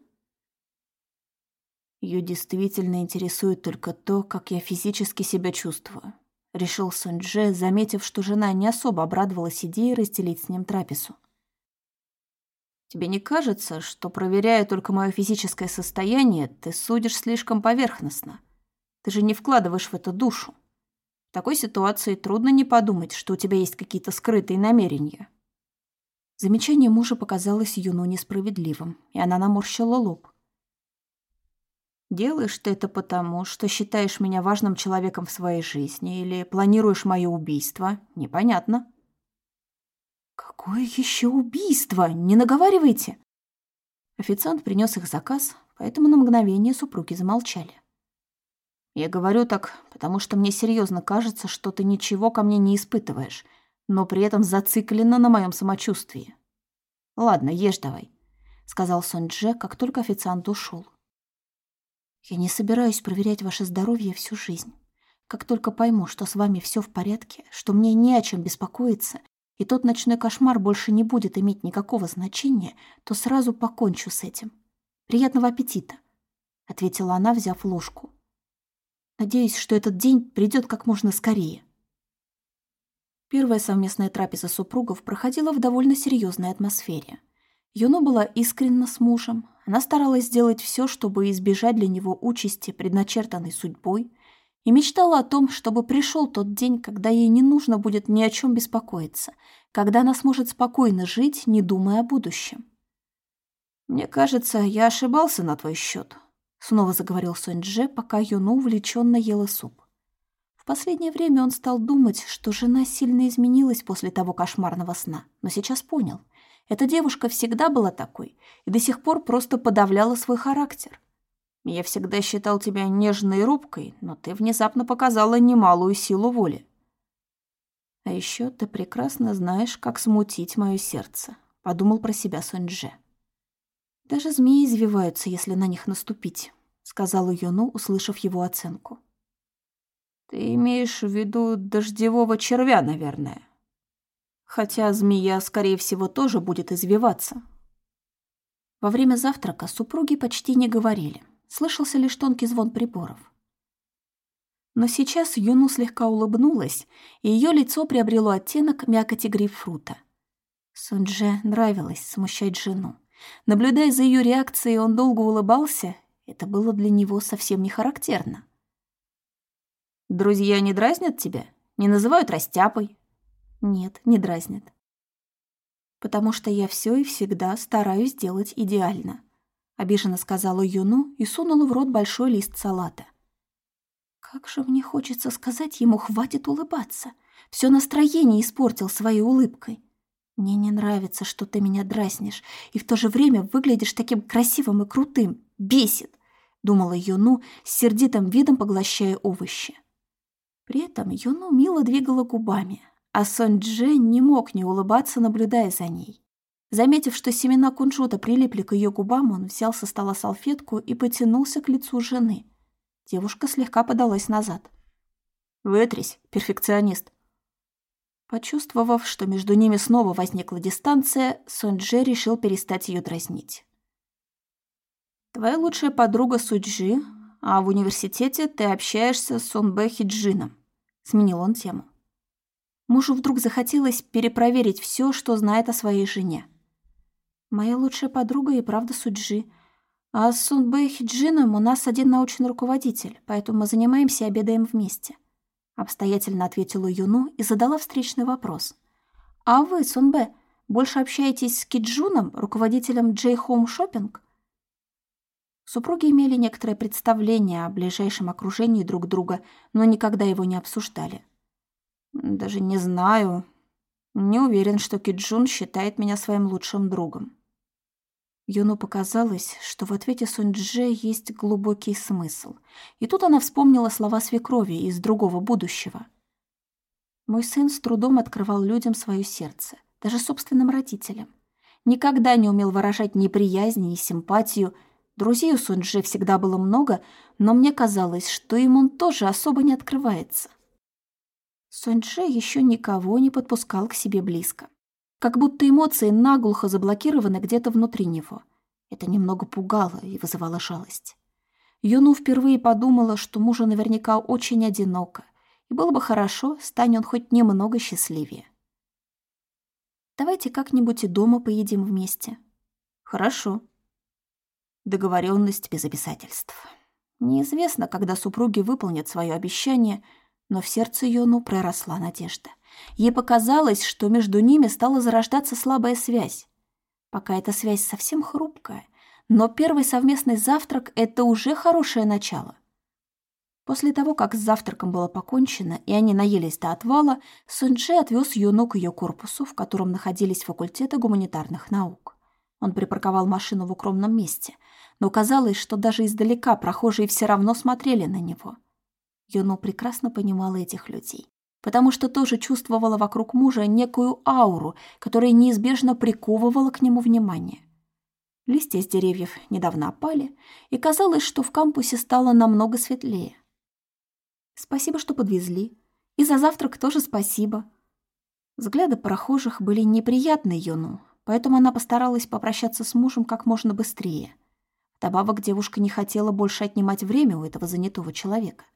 Ее действительно интересует только то, как я физически себя чувствую. Решил Сунь-Дже, заметив, что жена не особо обрадовалась идее разделить с ним трапезу. Тебе не кажется, что, проверяя только мое физическое состояние, ты судишь слишком поверхностно? Ты же не вкладываешь в это душу. В такой ситуации трудно не подумать, что у тебя есть какие-то скрытые намерения. Замечание мужа показалось Юну несправедливым, и она наморщила лоб. Делаешь ты это потому, что считаешь меня важным человеком в своей жизни или планируешь мое убийство? Непонятно. Какое еще убийство? Не наговаривайте. Официант принес их заказ, поэтому на мгновение супруги замолчали. Я говорю так, потому что мне серьезно кажется, что ты ничего ко мне не испытываешь, но при этом зациклена на моем самочувствии. Ладно, ешь давай, сказал Сон Дже, как только официант ушел. Я не собираюсь проверять ваше здоровье всю жизнь. Как только пойму, что с вами все в порядке, что мне не о чем беспокоиться, и тот ночной кошмар больше не будет иметь никакого значения, то сразу покончу с этим. Приятного аппетита, ответила она, взяв ложку. Надеюсь, что этот день придет как можно скорее. Первая совместная трапеза супругов проходила в довольно серьезной атмосфере. Юно была искренна с мужем, она старалась сделать все, чтобы избежать для него участи, предначертанной судьбой, и мечтала о том, чтобы пришел тот день, когда ей не нужно будет ни о чем беспокоиться, когда она сможет спокойно жить, не думая о будущем. «Мне кажется, я ошибался на твой счет», — снова заговорил Сонь-Дже, пока Юну увлеченно ела суп. В последнее время он стал думать, что жена сильно изменилась после того кошмарного сна, но сейчас понял — эта девушка всегда была такой и до сих пор просто подавляла свой характер. Я всегда считал тебя нежной рубкой, но ты внезапно показала немалую силу воли. А еще ты прекрасно знаешь, как смутить мое сердце, подумал про себя Сонже. Даже змеи извиваются, если на них наступить, сказала Юну, услышав его оценку. Ты имеешь в виду дождевого червя, наверное. Хотя змея, скорее всего, тоже будет извиваться. Во время завтрака супруги почти не говорили. Слышался лишь тонкий звон приборов. Но сейчас Юну слегка улыбнулась, и ее лицо приобрело оттенок мякоти грейпфрута. Сунже нравилось смущать жену. Наблюдая за ее реакцией, он долго улыбался. Это было для него совсем не характерно. «Друзья не дразнят тебя? Не называют растяпой?» «Нет, не дразнят. Потому что я все и всегда стараюсь делать идеально», — обиженно сказала Юну и сунула в рот большой лист салата. Как же мне хочется сказать ему, хватит улыбаться. Все настроение испортил своей улыбкой. Мне не нравится, что ты меня дразнишь, и в то же время выглядишь таким красивым и крутым. Бесит, думала Юну, с сердитым видом поглощая овощи. При этом Юну мило двигала губами, а Сон Дже не мог не улыбаться, наблюдая за ней. Заметив, что семена кунжута прилипли к ее губам, он взял со стола салфетку и потянулся к лицу жены. Девушка слегка подалась назад. «Вытрись, перфекционист». Почувствовав, что между ними снова возникла дистанция, Сонджи решил перестать ее дразнить. «Твоя лучшая подруга Суджи, а в университете ты общаешься с Сонбэ Хиджином», — сменил он тему. Мужу вдруг захотелось перепроверить все, что знает о своей жене. «Моя лучшая подруга и правда Суджи», а с Сунбэй Хиджином у нас один научный руководитель, поэтому мы занимаемся и обедаем вместе. Обстоятельно ответила Юну и задала встречный вопрос. А вы, Сунбэ, больше общаетесь с Киджуном, руководителем Джей Home Shopping? Супруги имели некоторое представление о ближайшем окружении друг друга, но никогда его не обсуждали. Даже не знаю. Не уверен, что Киджун считает меня своим лучшим другом. Юну показалось, что в ответе Сунь-Дже есть глубокий смысл. И тут она вспомнила слова свекрови из другого будущего. «Мой сын с трудом открывал людям свое сердце, даже собственным родителям. Никогда не умел выражать неприязнь и симпатию. Друзей у Сунь-Дже всегда было много, но мне казалось, что им он тоже особо не открывается». Сунь-Дже еще никого не подпускал к себе близко как будто эмоции наглухо заблокированы где-то внутри него. Это немного пугало и вызывало жалость. Юну впервые подумала, что мужу наверняка очень одиноко, и было бы хорошо, стань он хоть немного счастливее. «Давайте как-нибудь и дома поедим вместе». «Хорошо». Договоренность без обязательств. Неизвестно, когда супруги выполнят свое обещание, но в сердце Юну проросла надежда — Ей показалось, что между ними стала зарождаться слабая связь. Пока эта связь совсем хрупкая, но первый совместный завтрак — это уже хорошее начало. После того, как с завтраком было покончено, и они наелись до отвала, Сунджи отвез Юну к ее корпусу, в котором находились факультеты гуманитарных наук. Он припарковал машину в укромном месте, но казалось, что даже издалека прохожие все равно смотрели на него. Юну прекрасно понимала этих людей потому что тоже чувствовала вокруг мужа некую ауру, которая неизбежно приковывала к нему внимание. Листья с деревьев недавно опали, и казалось, что в кампусе стало намного светлее. Спасибо, что подвезли. И за завтрак тоже спасибо. Взгляды прохожих были неприятны Юну, поэтому она постаралась попрощаться с мужем как можно быстрее. Вдобавок девушка не хотела больше отнимать время у этого занятого человека.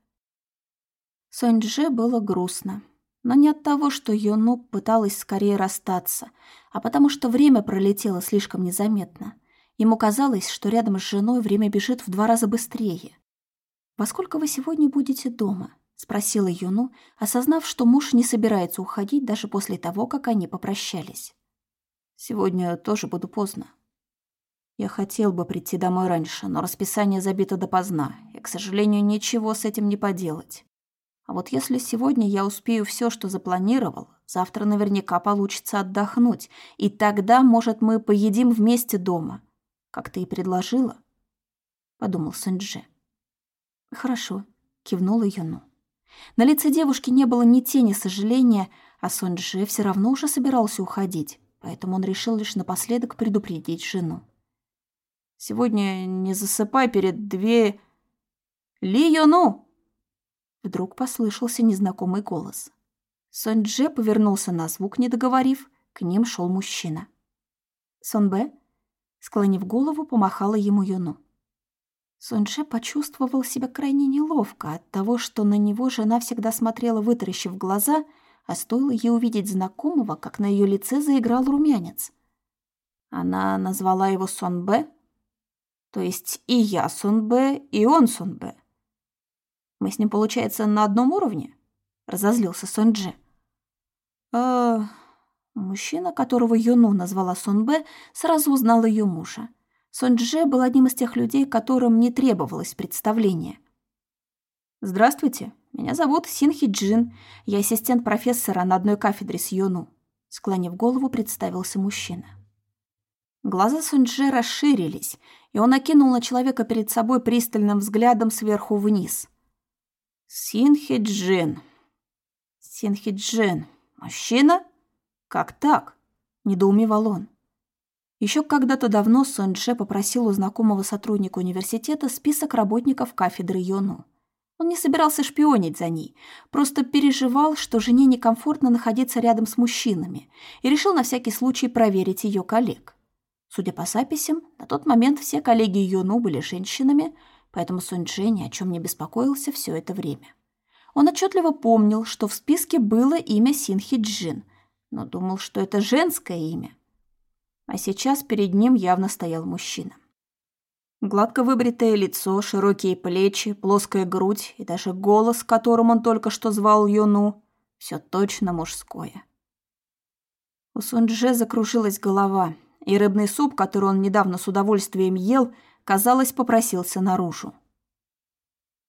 Соньдже было грустно. Но не от того, что Йону пыталась скорее расстаться, а потому что время пролетело слишком незаметно. Ему казалось, что рядом с женой время бежит в два раза быстрее. «Во сколько вы сегодня будете дома?» — спросила Юну, осознав, что муж не собирается уходить даже после того, как они попрощались. «Сегодня тоже буду поздно. Я хотел бы прийти домой раньше, но расписание забито допоздна, и, к сожалению, ничего с этим не поделать. А вот если сегодня я успею все, что запланировал, завтра наверняка получится отдохнуть, и тогда, может, мы поедим вместе дома, как ты и предложила, подумал Сэнджи. Хорошо, кивнула Юну. На лице девушки не было ни тени сожаления, а Сонджи все равно уже собирался уходить, поэтому он решил лишь напоследок предупредить жену. «Сегодня не засыпай перед две... Ли Йону!» Вдруг послышался незнакомый голос. Сонджи повернулся на звук, не договорив, к ним шел мужчина. Сонбе, склонив голову, помахала ему Юну. Сонже почувствовал себя крайне неловко от того, что на него жена всегда смотрела, вытаращив глаза, а стоило ей увидеть знакомого, как на ее лице заиграл румянец. Она назвала его Сонбе, то есть и я Сонбе, и он Сонбе. Мы с ним, получается, на одном уровне? Разозлился Сонджи. А мужчина, которого Юну назвала Сонбе, сразу узнал ее мужа. Сонджи был одним из тех людей, которым не требовалось представление. «Здравствуйте, меня зовут Синхи Джин. Я ассистент профессора на одной кафедре с Йону», — склонив голову, представился мужчина. Глаза Сунджи расширились, и он окинул на человека перед собой пристальным взглядом сверху вниз. «Синхи Джин. Синхи Джин. Мужчина? Как так?» — недоумевал он. Еще когда-то давно Сонже попросил у знакомого сотрудника университета список работников кафедры Йону. Он не собирался шпионить за ней, просто переживал, что жене некомфортно находиться рядом с мужчинами, и решил на всякий случай проверить ее коллег. Судя по записям, на тот момент все коллеги Йону были женщинами, поэтому Сунь-Дже ни о чем не беспокоился все это время. Он отчетливо помнил, что в списке было имя Синхи Джин, но думал, что это женское имя. А сейчас перед ним явно стоял мужчина. Гладко выбритое лицо, широкие плечи, плоская грудь и даже голос, которым он только что звал Юну, все точно мужское. У Сунджи закружилась голова, и рыбный суп, который он недавно с удовольствием ел, казалось, попросился наружу.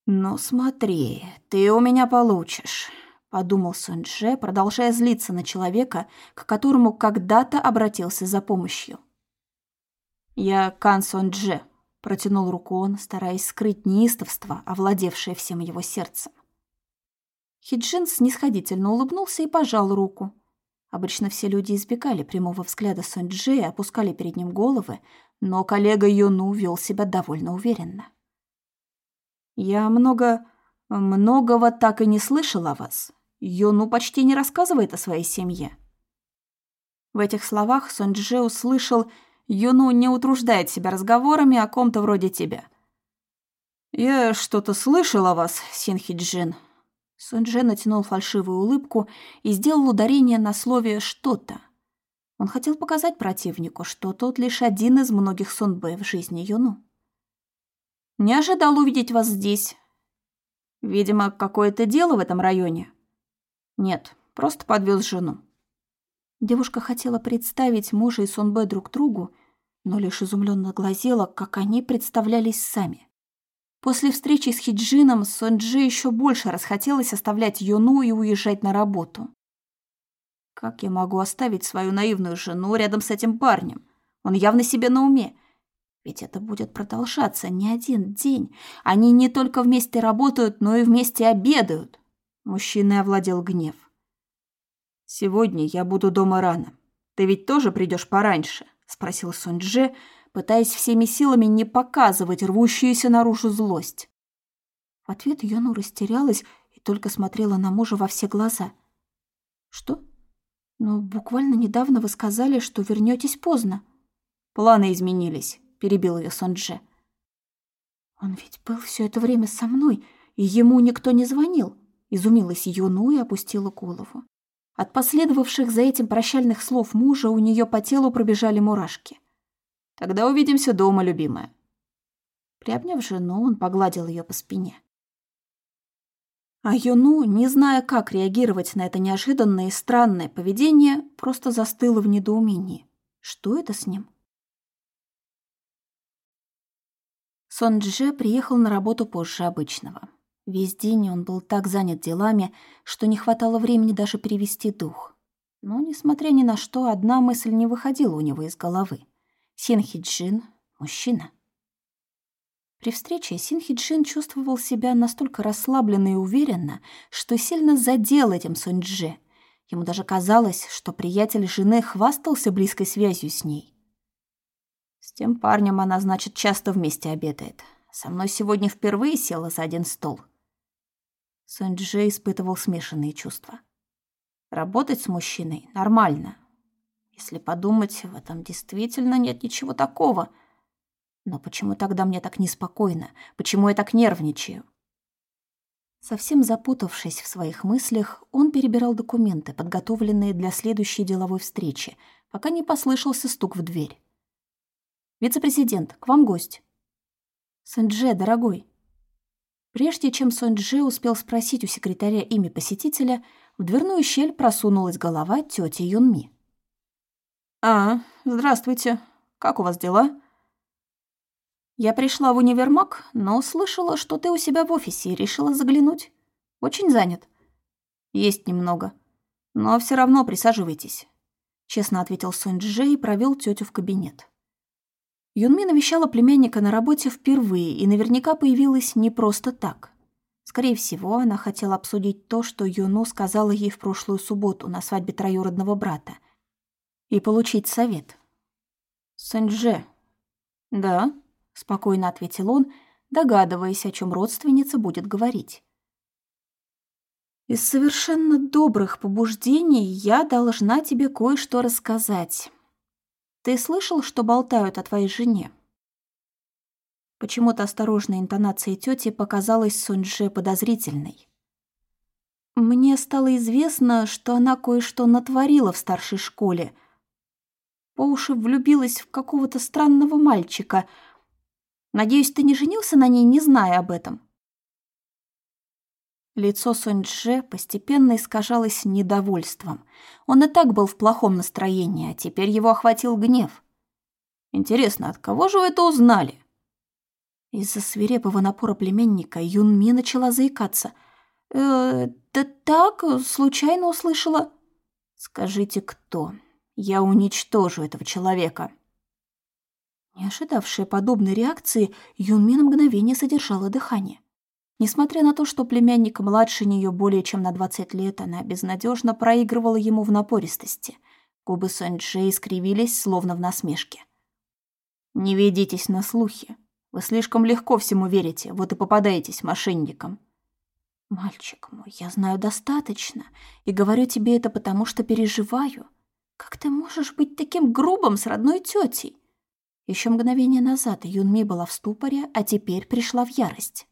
«Ну смотри, ты у меня получишь», подумал Сунже, продолжая злиться на человека, к которому когда-то обратился за помощью. «Я Кан Сунже», — протянул руку он, стараясь скрыть неистовство, овладевшее всем его сердцем. Хиджин снисходительно улыбнулся и пожал руку. Обычно все люди избегали прямого взгляда Сунджи и опускали перед ним головы, но коллега Юну вел себя довольно уверенно. «Я много... многого так и не слышал о вас. Юну почти не рассказывает о своей семье. В этих словах Сонджи услышал, Юну не утруждает себя разговорами о ком-то вроде тебя. «Я что-то слышал о вас, Синхиджин». Сонджи натянул фальшивую улыбку и сделал ударение на слове «что-то». Он хотел показать противнику, что тот лишь один из многих Сонбэ в жизни Юну. «Не ожидал увидеть вас здесь. Видимо, какое-то дело в этом районе». Нет, просто подвез жену. Девушка хотела представить мужа и Сонбе друг другу, но лишь изумленно глазела, как они представлялись сами. После встречи с Хиджином Сонджи еще больше расхотелось оставлять Юну и уезжать на работу. Как я могу оставить свою наивную жену рядом с этим парнем? Он явно себе на уме. Ведь это будет продолжаться не один день. Они не только вместе работают, но и вместе обедают. Мужчиной овладел гнев. «Сегодня я буду дома рано. Ты ведь тоже придешь пораньше?» — спросил Сунь-Дже, пытаясь всеми силами не показывать рвущуюся наружу злость. В ответ Йону растерялась и только смотрела на мужа во все глаза. «Что? Ну, буквально недавно вы сказали, что вернетесь поздно». «Планы изменились», — перебил ее Сунь-Дже. «Он ведь был все это время со мной, и ему никто не звонил. Изумилась Юну и опустила голову. От последовавших за этим прощальных слов мужа у нее по телу пробежали мурашки. «Тогда увидимся дома, любимая». Приобняв жену, он погладил ее по спине. А Юну, не зная, как реагировать на это неожиданное и странное поведение, просто застыла в недоумении. Что это с ним? Сон Дже приехал на работу позже обычного. Весь день он был так занят делами, что не хватало времени даже перевести дух. Но, несмотря ни на что, одна мысль не выходила у него из головы. Синхиджин — мужчина. При встрече Синхиджин чувствовал себя настолько расслабленно и уверенно, что сильно задел этим Суньдже. Ему даже казалось, что приятель жены хвастался близкой связью с ней. С тем парнем она, значит, часто вместе обедает. Со мной сегодня впервые села за один стол. Сэнджи испытывал смешанные чувства. Работать с мужчиной нормально. Если подумать, в этом действительно нет ничего такого. Но почему тогда мне так неспокойно? Почему я так нервничаю? Совсем запутавшись в своих мыслях, он перебирал документы, подготовленные для следующей деловой встречи, пока не послышался стук в дверь. «Вице-президент, к вам гость». «Сэнджи, дорогой». Прежде чем Сэнджи успел спросить у секретаря имя посетителя, в дверную щель просунулась голова тети Юнми. «А, здравствуйте. Как у вас дела?» Я пришла в универмаг, но услышала, что ты у себя в офисе и решила заглянуть. Очень занят. Есть немного. Но все равно присаживайтесь. Честно ответил Сонджи и провел тетю в кабинет. Юнми навещала племянника на работе впервые и наверняка появилась не просто так. Скорее всего, она хотела обсудить то, что Юну сказала ей в прошлую субботу на свадьбе троюродного брата, и получить совет. «Сэнджи». «Да?» Спокойно ответил он, догадываясь, о чем родственница будет говорить. Из совершенно добрых побуждений я должна тебе кое-что рассказать. Ты слышал, что болтают о твоей жене? Почему-то осторожная интонация тети показалась Суньше подозрительной. Мне стало известно, что она кое-что натворила в старшей школе. По уши влюбилась в какого-то странного мальчика — Надеюсь, ты не женился на ней, не зная об этом?» Лицо Соньдже постепенно искажалось недовольством. Он и так был в плохом настроении, а теперь его охватил гнев. «Интересно, от кого же вы это узнали?» Из-за свирепого напора племенника Юнми начала заикаться. «Э, да так, случайно услышала». «Скажите, кто? Я уничтожу этого человека». Не ожидавшая подобной реакции, Юнми на мгновение задержала дыхание. Несмотря на то, что племянник младше нее более чем на 20 лет, она безнадежно проигрывала ему в напористости. Губы Сэнджи искривились, словно в насмешке. «Не ведитесь на слухи. Вы слишком легко всему верите, вот и попадаетесь мошенникам». «Мальчик мой, я знаю достаточно, и говорю тебе это потому, что переживаю. Как ты можешь быть таким грубым с родной тетей? Еще мгновение назад Юнми была в ступоре, а теперь пришла в ярость.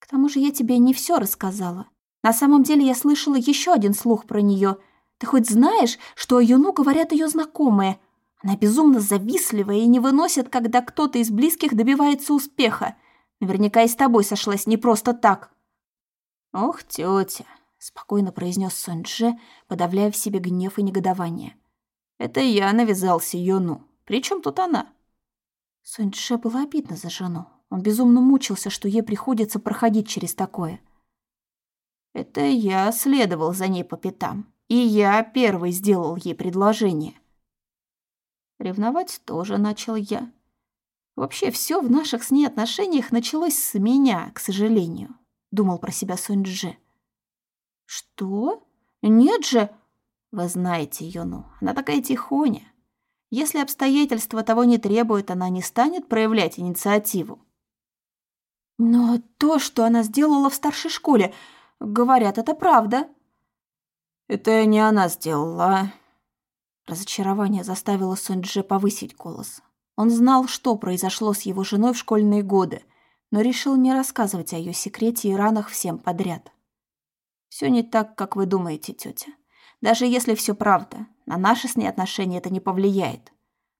К тому же я тебе не все рассказала. На самом деле я слышала еще один слух про нее. Ты хоть знаешь, что о Юну говорят ее знакомые? Она безумно завистливая и не выносит, когда кто-то из близких добивается успеха. Наверняка и с тобой сошлась не просто так. Ох, тетя, спокойно произнес Сонджи, подавляя в себе гнев и негодование. Это я навязался Юну. Причем тут она? Суньше было обидно за жену. Он безумно мучился, что ей приходится проходить через такое. Это я следовал за ней по пятам, и я первый сделал ей предложение. Ревновать тоже начал я. Вообще все в наших с ней отношениях началось с меня, к сожалению, думал про себя Суньджи. Что? Нет же, вы знаете Юну, она такая тихоня. Если обстоятельства того не требуют, она не станет проявлять инициативу. Но то, что она сделала в старшей школе, говорят, это правда. Это не она сделала. Разочарование заставило Сунджи повысить голос. Он знал, что произошло с его женой в школьные годы, но решил не рассказывать о ее секрете и ранах всем подряд. Все не так, как вы думаете, тетя. Даже если все правда, на наши с ней отношения это не повлияет.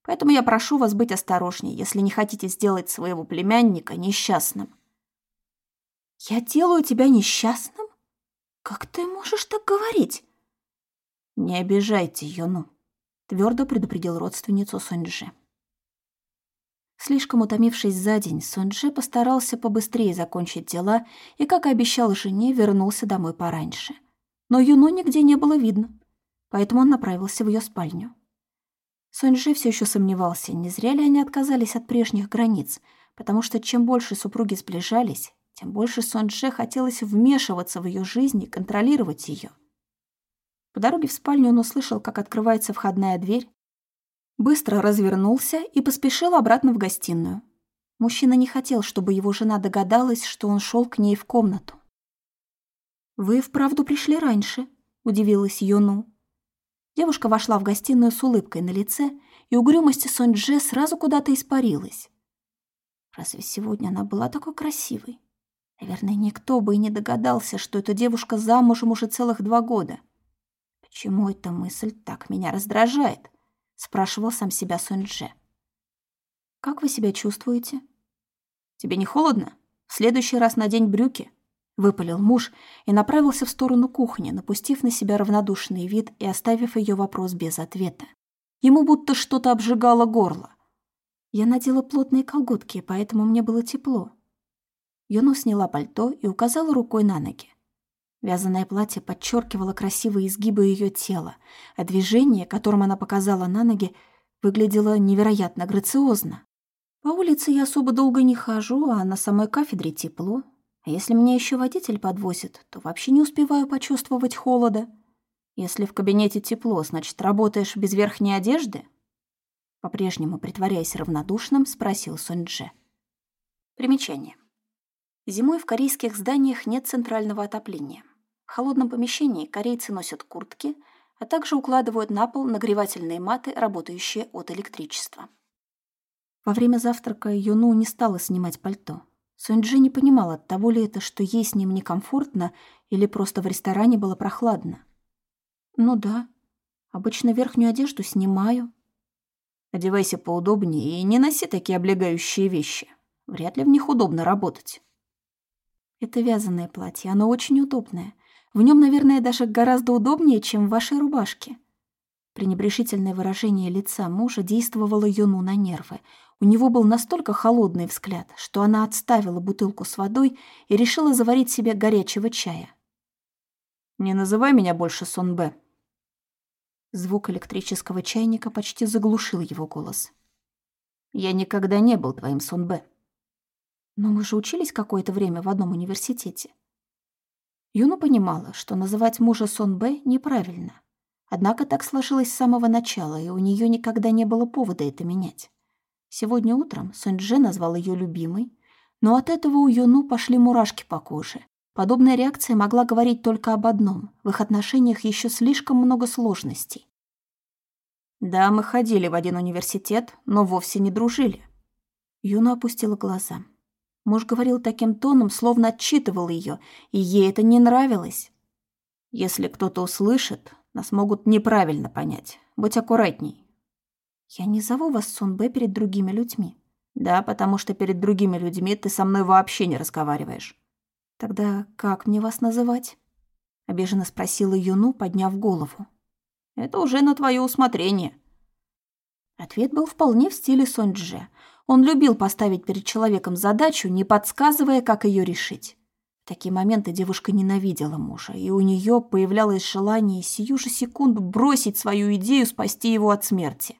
Поэтому я прошу вас быть осторожнее, если не хотите сделать своего племянника несчастным. Я делаю тебя несчастным? Как ты можешь так говорить? Не обижайте Юну, твердо предупредил родственницу Сонджи. Слишком утомившись за день, Сонджи постарался побыстрее закончить дела и, как и обещал жене, вернулся домой пораньше. Но Юну нигде не было видно поэтому он направился в ее спальню. Соньжи все еще сомневался, не зря ли они отказались от прежних границ, потому что чем больше супруги сближались, тем больше Соньже хотелось вмешиваться в ее жизнь и контролировать ее. По дороге в спальню он услышал, как открывается входная дверь, быстро развернулся и поспешил обратно в гостиную. Мужчина не хотел, чтобы его жена догадалась, что он шел к ней в комнату. «Вы вправду пришли раньше», — удивилась Йону. Девушка вошла в гостиную с улыбкой на лице, и угрюмость Сонь-Дже сразу куда-то испарилась. Разве сегодня она была такой красивой? Наверное, никто бы и не догадался, что эта девушка замужем уже целых два года. Почему эта мысль так меня раздражает? спрашивал сам себя Сонь-Дже. Как вы себя чувствуете? Тебе не холодно? В следующий раз надень брюки, выпалил муж и направился в сторону кухни, напустив на себя равнодушный вид и оставив ее вопрос без ответа. Ему будто что-то обжигало горло. Я надела плотные колготки, поэтому мне было тепло. Юну сняла пальто и указала рукой на ноги. Вязаное платье подчеркивало красивые изгибы ее тела, а движение, которым она показала на ноги, выглядело невероятно грациозно. По улице я особо долго не хожу, а на самой кафедре тепло. А если меня еще водитель подвозит, то вообще не успеваю почувствовать холода. Если в кабинете тепло, значит, работаешь без верхней одежды? По-прежнему, притворяясь равнодушным, спросил Сонь-Дже. Примечание. Зимой в корейских зданиях нет центрального отопления. В холодном помещении корейцы носят куртки, а также укладывают на пол нагревательные маты, работающие от электричества. Во время завтрака Юну не стала снимать пальто. Суньджи не понимала, от того ли это, что ей с ним некомфортно, или просто в ресторане было прохладно. «Ну да. Обычно верхнюю одежду снимаю». «Одевайся поудобнее и не носи такие облегающие вещи. Вряд ли в них удобно работать». Это вязаное платье, оно очень удобное. В нем, наверное, даже гораздо удобнее, чем в вашей рубашке. Пренебрешительное выражение лица мужа действовало Юну на нервы. У него был настолько холодный взгляд, что она отставила бутылку с водой и решила заварить себе горячего чая. «Не называй меня больше Сон Б». Звук электрического чайника почти заглушил его голос. «Я никогда не был твоим Сон Б». «Но мы же учились какое-то время в одном университете». Юну понимала, что называть мужа Сон Б неправильно. Однако так сложилось с самого начала, и у нее никогда не было повода это менять. Сегодня утром Сон Дже назвал ее любимой, но от этого у Юну пошли мурашки по коже. Подобная реакция могла говорить только об одном – в их отношениях еще слишком много сложностей. Да, мы ходили в один университет, но вовсе не дружили. Юна опустила глаза. Муж говорил таким тоном, словно отчитывал ее, и ей это не нравилось. Если кто-то услышит, нас могут неправильно понять. Будь аккуратней. Я не зову вас Сунбэ перед другими людьми. Да, потому что перед другими людьми ты со мной вообще не разговариваешь. Тогда как мне вас называть? Обиженно спросила Юну, подняв голову. Это уже на твое усмотрение. Ответ был вполне в стиле Сонджи. Он любил поставить перед человеком задачу, не подсказывая, как ее решить. В такие моменты девушка ненавидела мужа, и у нее появлялось желание сию же секунду бросить свою идею спасти его от смерти.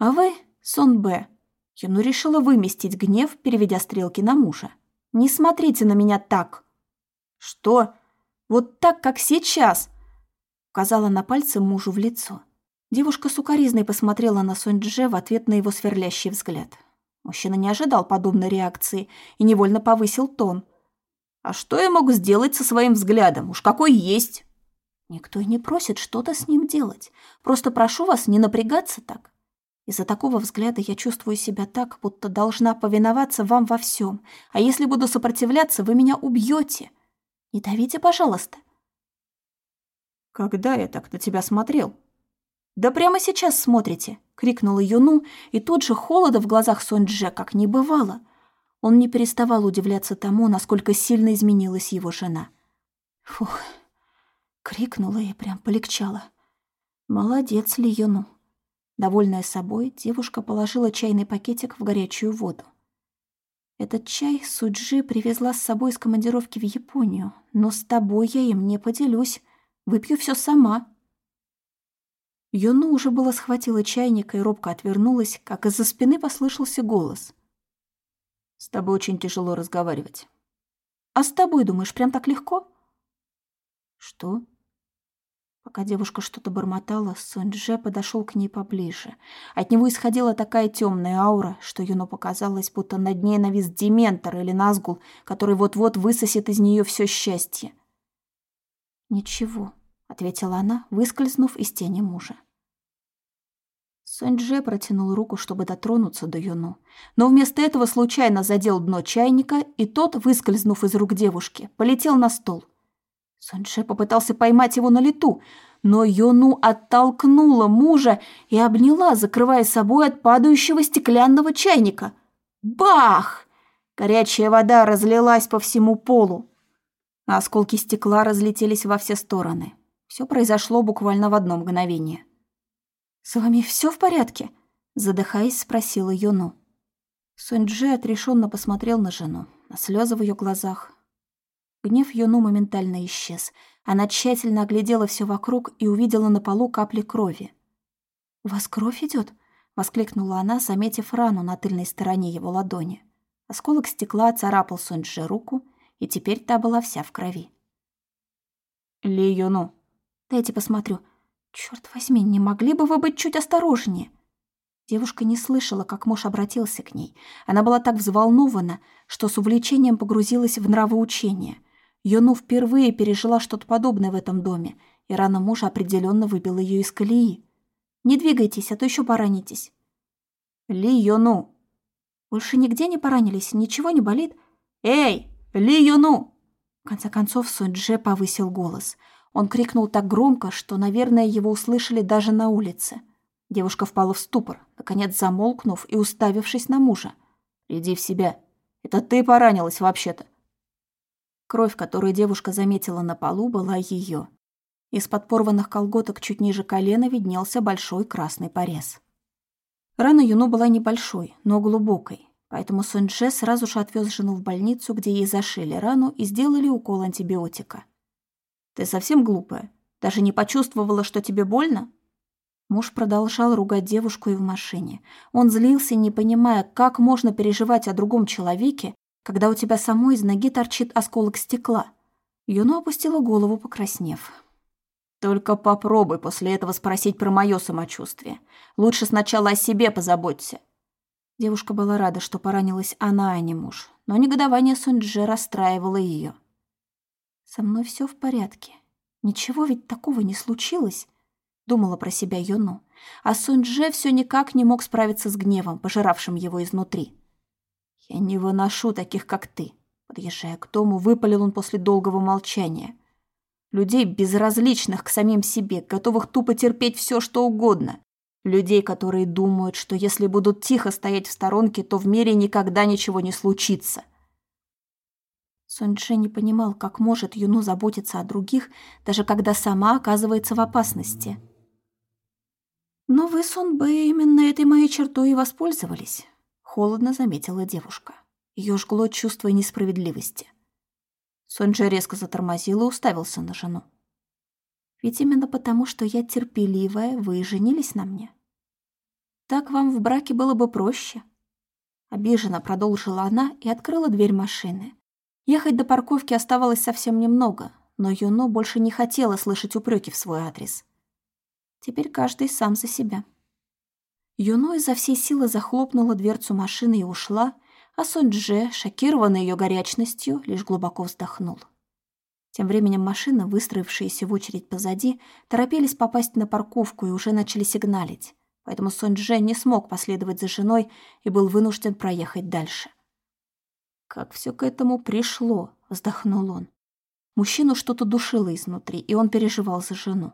А вы, Сон Б, Юну решила выместить гнев, переведя стрелки на мужа. «Не смотрите на меня так!» «Что? Вот так, как сейчас!» Указала на пальцы мужу в лицо. Девушка сукоризной посмотрела на Сонь Дже в ответ на его сверлящий взгляд. Мужчина не ожидал подобной реакции и невольно повысил тон. «А что я могу сделать со своим взглядом? Уж какой есть!» «Никто и не просит что-то с ним делать. Просто прошу вас не напрягаться так. Из-за такого взгляда я чувствую себя так, будто должна повиноваться вам во всем. А если буду сопротивляться, вы меня убьете. Не давите, пожалуйста». «Когда я так на тебя смотрел?» «Да прямо сейчас смотрите!» — крикнула Юну, и тут же холода в глазах Сонь-Дже как не бывало. Он не переставал удивляться тому, насколько сильно изменилась его жена. Фух, крикнула и прям полегчало. «Молодец, Ли Юну!» Довольная собой, девушка положила чайный пакетик в горячую воду. Этот чай Суджи привезла с собой из командировки в Японию, но с тобой я им не поделюсь. Выпью все сама. Юну уже было схватила чайник и робко отвернулась, как из-за спины послышался голос. «С тобой очень тяжело разговаривать». «А с тобой, думаешь, прям так легко?» «Что?» Пока девушка что-то бормотала, Сонь-Дже подошел к ней поближе. От него исходила такая темная аура, что Юно показалось, будто над ней навис дементор или назгул, который вот-вот высосет из нее все счастье. «Ничего», — ответила она, выскользнув из тени мужа. Сонь-Дже протянул руку, чтобы дотронуться до Юну, но вместо этого случайно задел дно чайника, и тот, выскользнув из рук девушки, полетел на стол. Соньше попытался поймать его на лету, но Йону оттолкнула мужа и обняла, закрывая собой от падающего стеклянного чайника. Бах! Горячая вода разлилась по всему полу. Осколки стекла разлетелись во все стороны. Все произошло буквально в одно мгновение. «С вами все в порядке?» Задыхаясь, спросила Йону. Сунь-Джи отрешенно посмотрел на жену, на слезы в ее глазах, Гнев Юну моментально исчез. Она тщательно оглядела все вокруг и увидела на полу капли крови. «У вас кровь идет? воскликнула она, заметив рану на тыльной стороне его ладони. Осколок стекла царапал Суньджи руку, и теперь та была вся в крови. «Ли Юну, дайте посмотрю. Черт возьми, не могли бы вы быть чуть осторожнее?» Девушка не слышала, как муж обратился к ней. Она была так взволнована, что с увлечением погрузилась в нравоучение — Йону впервые пережила что-то подобное в этом доме, и рана мужа определенно выбила ее из колеи. «Не двигайтесь, а то еще поранитесь». «Ли Йону!» «Больше нигде не поранились? Ничего не болит?» «Эй, Ли Йону!» В конце концов Сунь Дже повысил голос. Он крикнул так громко, что, наверное, его услышали даже на улице. Девушка впала в ступор, наконец замолкнув и уставившись на мужа. «Иди в себя. Это ты поранилась вообще-то. Кровь, которую девушка заметила на полу, была ее. Из-под порванных колготок чуть ниже колена виднелся большой красный порез. Рана Юну была небольшой, но глубокой, поэтому Суньше сразу же отвез жену в больницу, где ей зашили рану и сделали укол антибиотика. «Ты совсем глупая? Даже не почувствовала, что тебе больно?» Муж продолжал ругать девушку и в машине. Он злился, не понимая, как можно переживать о другом человеке, когда у тебя самой из ноги торчит осколок стекла. Юно опустила голову, покраснев. Только попробуй после этого спросить про мое самочувствие. Лучше сначала о себе позаботься. Девушка была рада, что поранилась она, а не муж, но негодование Суньдже расстраивало ее. «Со мной все в порядке. Ничего ведь такого не случилось», — думала про себя Юну. А Суньдже все никак не мог справиться с гневом, пожиравшим его изнутри. «Я не выношу таких, как ты», — подъезжая к дому, выпалил он после долгого молчания. «Людей, безразличных к самим себе, готовых тупо терпеть все, что угодно. Людей, которые думают, что если будут тихо стоять в сторонке, то в мире никогда ничего не случится». Суньше не понимал, как может Юну заботиться о других, даже когда сама оказывается в опасности. Но вы, Сунбэ, именно этой моей чертой и воспользовались холодно заметила девушка. Ее жгло чувство несправедливости. Сонджа резко затормозил и уставился на жену. «Ведь именно потому, что я терпеливая, вы и женились на мне. Так вам в браке было бы проще». Обиженно продолжила она и открыла дверь машины. Ехать до парковки оставалось совсем немного, но Юно больше не хотела слышать упреки в свой адрес. Теперь каждый сам за себя. Юно изо всей силы захлопнула дверцу машины и ушла, а Сонь-Дже, шокированный ее горячностью, лишь глубоко вздохнул. Тем временем машины, выстроившиеся в очередь позади, торопились попасть на парковку и уже начали сигналить, поэтому Сонь-Дже не смог последовать за женой и был вынужден проехать дальше. «Как все к этому пришло?» — вздохнул он. Мужчину что-то душило изнутри, и он переживал за жену.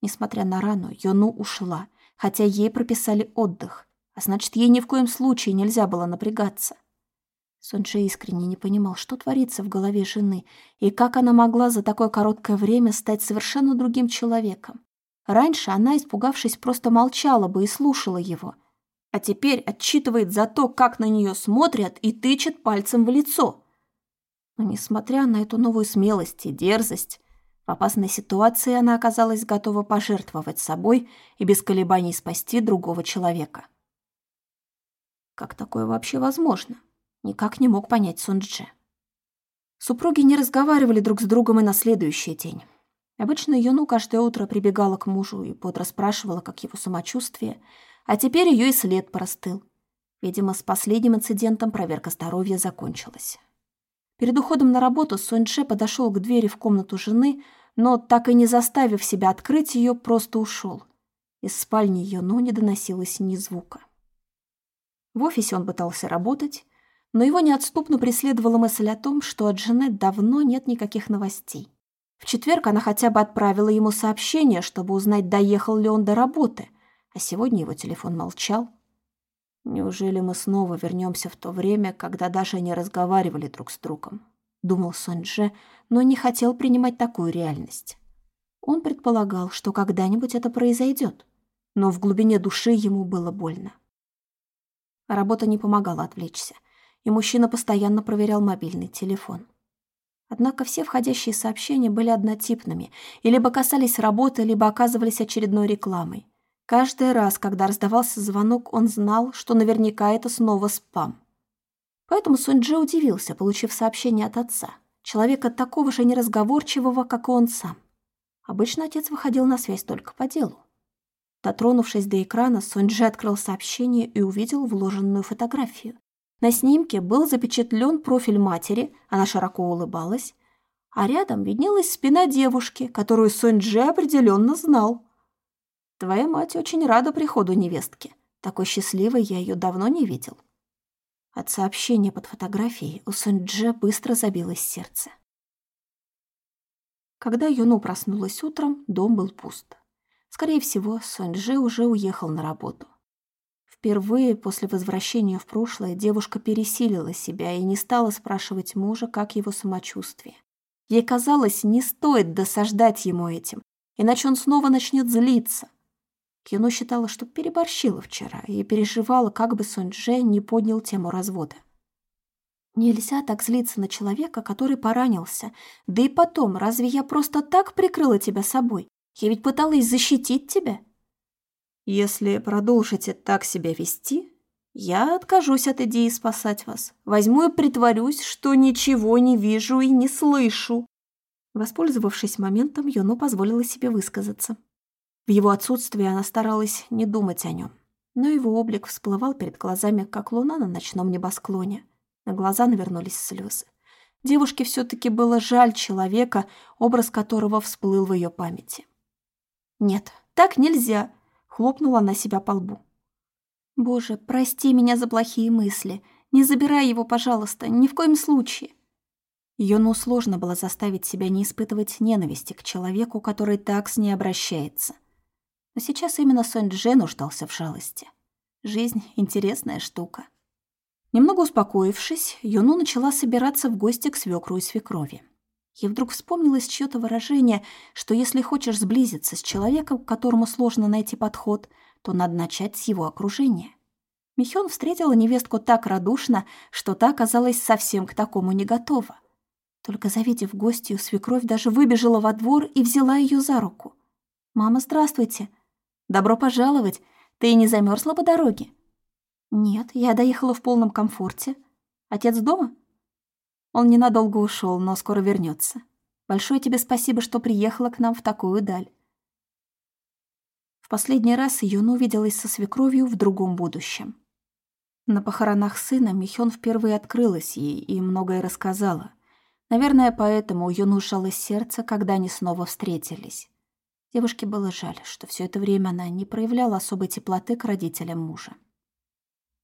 Несмотря на рану, Йону ушла, хотя ей прописали отдых, а значит, ей ни в коем случае нельзя было напрягаться. Сонджи искренне не понимал, что творится в голове жены и как она могла за такое короткое время стать совершенно другим человеком. Раньше она, испугавшись, просто молчала бы и слушала его, а теперь отчитывает за то, как на нее смотрят и тычет пальцем в лицо. Но несмотря на эту новую смелость и дерзость, в опасной ситуации она оказалась готова пожертвовать собой и без колебаний спасти другого человека. Как такое вообще возможно? Никак не мог понять Сундже. Супруги не разговаривали друг с другом и на следующий день. Обычно Юну каждое утро прибегала к мужу и бодро спрашивала, как его самочувствие, а теперь ее и след простыл. Видимо, с последним инцидентом проверка здоровья закончилась. Перед уходом на работу Соньше подошел к двери в комнату жены, но, так и не заставив себя открыть ее, просто ушел. Из спальни Юну не доносилось ни звука. В офисе он пытался работать, но его неотступно преследовала мысль о том, что от жены давно нет никаких новостей. В четверг она хотя бы отправила ему сообщение, чтобы узнать, доехал ли он до работы, а сегодня его телефон молчал. Неужели мы снова вернемся в то время, когда даже не разговаривали друг с другом? Думал Сонже, но не хотел принимать такую реальность. Он предполагал, что когда-нибудь это произойдет, но в глубине души ему было больно. Работа не помогала отвлечься, и мужчина постоянно проверял мобильный телефон. Однако все входящие сообщения были однотипными и либо касались работы, либо оказывались очередной рекламой. Каждый раз, когда раздавался звонок, он знал, что наверняка это снова спам. Поэтому Сунджи удивился, получив сообщение от отца, человека такого же неразговорчивого, как и он сам. Обычно отец выходил на связь только по делу. Дотронувшись до экрана, Сунджи открыл сообщение и увидел вложенную фотографию. На снимке был запечатлен профиль матери, она широко улыбалась, а рядом виднелась спина девушки, которую Сунджи определенно знал. «Твоя мать очень рада приходу невестки. Такой счастливой я ее давно не видел». От сообщения под фотографией у Сунджи быстро забилось сердце. Когда Юну проснулась утром, дом был пуст. Скорее всего, Сонджи уже уехал на работу. Впервые после возвращения в прошлое девушка пересилила себя и не стала спрашивать мужа, как его самочувствие. Ей казалось, не стоит досаждать ему этим, иначе он снова начнет злиться. Кино считала, что переборщила вчера и переживала, как бы Сонджи не поднял тему развода. Нельзя так злиться на человека, который поранился. Да и потом, разве я просто так прикрыла тебя собой? Я ведь пыталась защитить тебя. Если продолжите так себя вести, я откажусь от идеи спасать вас. Возьму и притворюсь, что ничего не вижу и не слышу. Воспользовавшись моментом, Юно позволила себе высказаться. В его отсутствии она старалась не думать о нем, но его облик всплывал перед глазами, как луна на ночном небосклоне. На глаза навернулись слезы. Девушке все-таки было жаль человека, образ которого всплыл в ее памяти. «Нет, так нельзя!» — хлопнула она себя по лбу. «Боже, прости меня за плохие мысли. Не забирай его, пожалуйста, ни в коем случае». Йону сложно было заставить себя не испытывать ненависти к человеку, который так с ней обращается. Но сейчас именно Сон Дже нуждался в жалости. Жизнь — интересная штука. Немного успокоившись, Юну начала собираться в гости к свекру и свекрови. Ей вдруг вспомнилось чьё-то выражение, что если хочешь сблизиться с человеком, к которому сложно найти подход, то надо начать с его окружения. Михён встретила невестку так радушно, что та оказалась совсем к такому не готова. Только завидев гостью, свекровь даже выбежала во двор и взяла её за руку. «Мама, здравствуйте! Добро пожаловать! Ты не замерзла по дороге?» «Нет, я доехала в полном комфорте. Отец дома?» Он ненадолго ушел, но скоро вернется. Большое тебе спасибо, что приехала к нам в такую даль. В последний раз Юна увиделась со свекровью в другом будущем. На похоронах сына Михён впервые открылась ей и многое рассказала. Наверное, поэтому у сжалось сердце, когда они снова встретились. Девушке было жаль, что все это время она не проявляла особой теплоты к родителям мужа.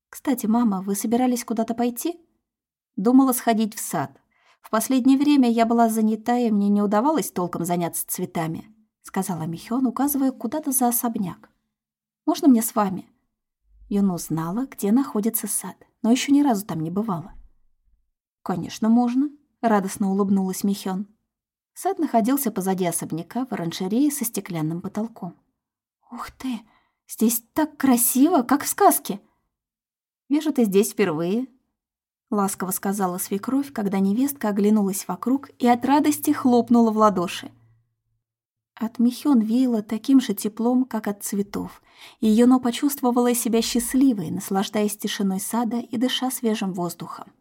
«Кстати, мама, вы собирались куда-то пойти?» Думала сходить в сад. В последнее время я была занята, и мне не удавалось толком заняться цветами, сказала Михён, указывая куда-то за особняк. Можно мне с вами? Юну знала, где находится сад, но еще ни разу там не бывала. Конечно, можно, радостно улыбнулась Михён. Сад находился позади особняка в оранжерее со стеклянным потолком. Ух ты, здесь так красиво, как в сказке. Вижу, ты здесь впервые, ласково сказала свекровь, когда невестка оглянулась вокруг и от радости хлопнула в ладоши. От Михён веяло таким же теплом, как от цветов, и Юно почувствовала себя счастливой, наслаждаясь тишиной сада и дыша свежим воздухом.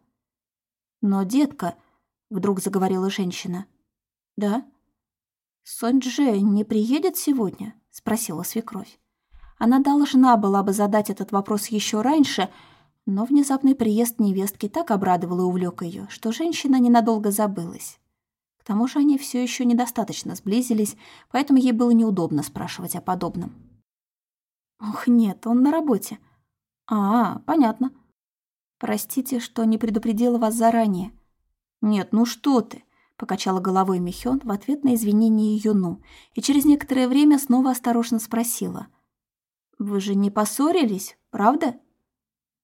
«Но, детка», — вдруг заговорила женщина, — «да?» «Сонь-Дже не приедет сегодня?» — спросила свекровь. Она должна была бы задать этот вопрос еще раньше, но внезапный приезд невестки так обрадовал и увлек ее, что женщина ненадолго забылась. К тому же они все еще недостаточно сблизились, поэтому ей было неудобно спрашивать о подобном. «Ох, нет, он на работе». «А, понятно. Простите, что не предупредила вас заранее». «Нет, ну что ты», — покачала головой Михён в ответ на извинение Юну и через некоторое время снова осторожно спросила — «Вы же не поссорились, правда?»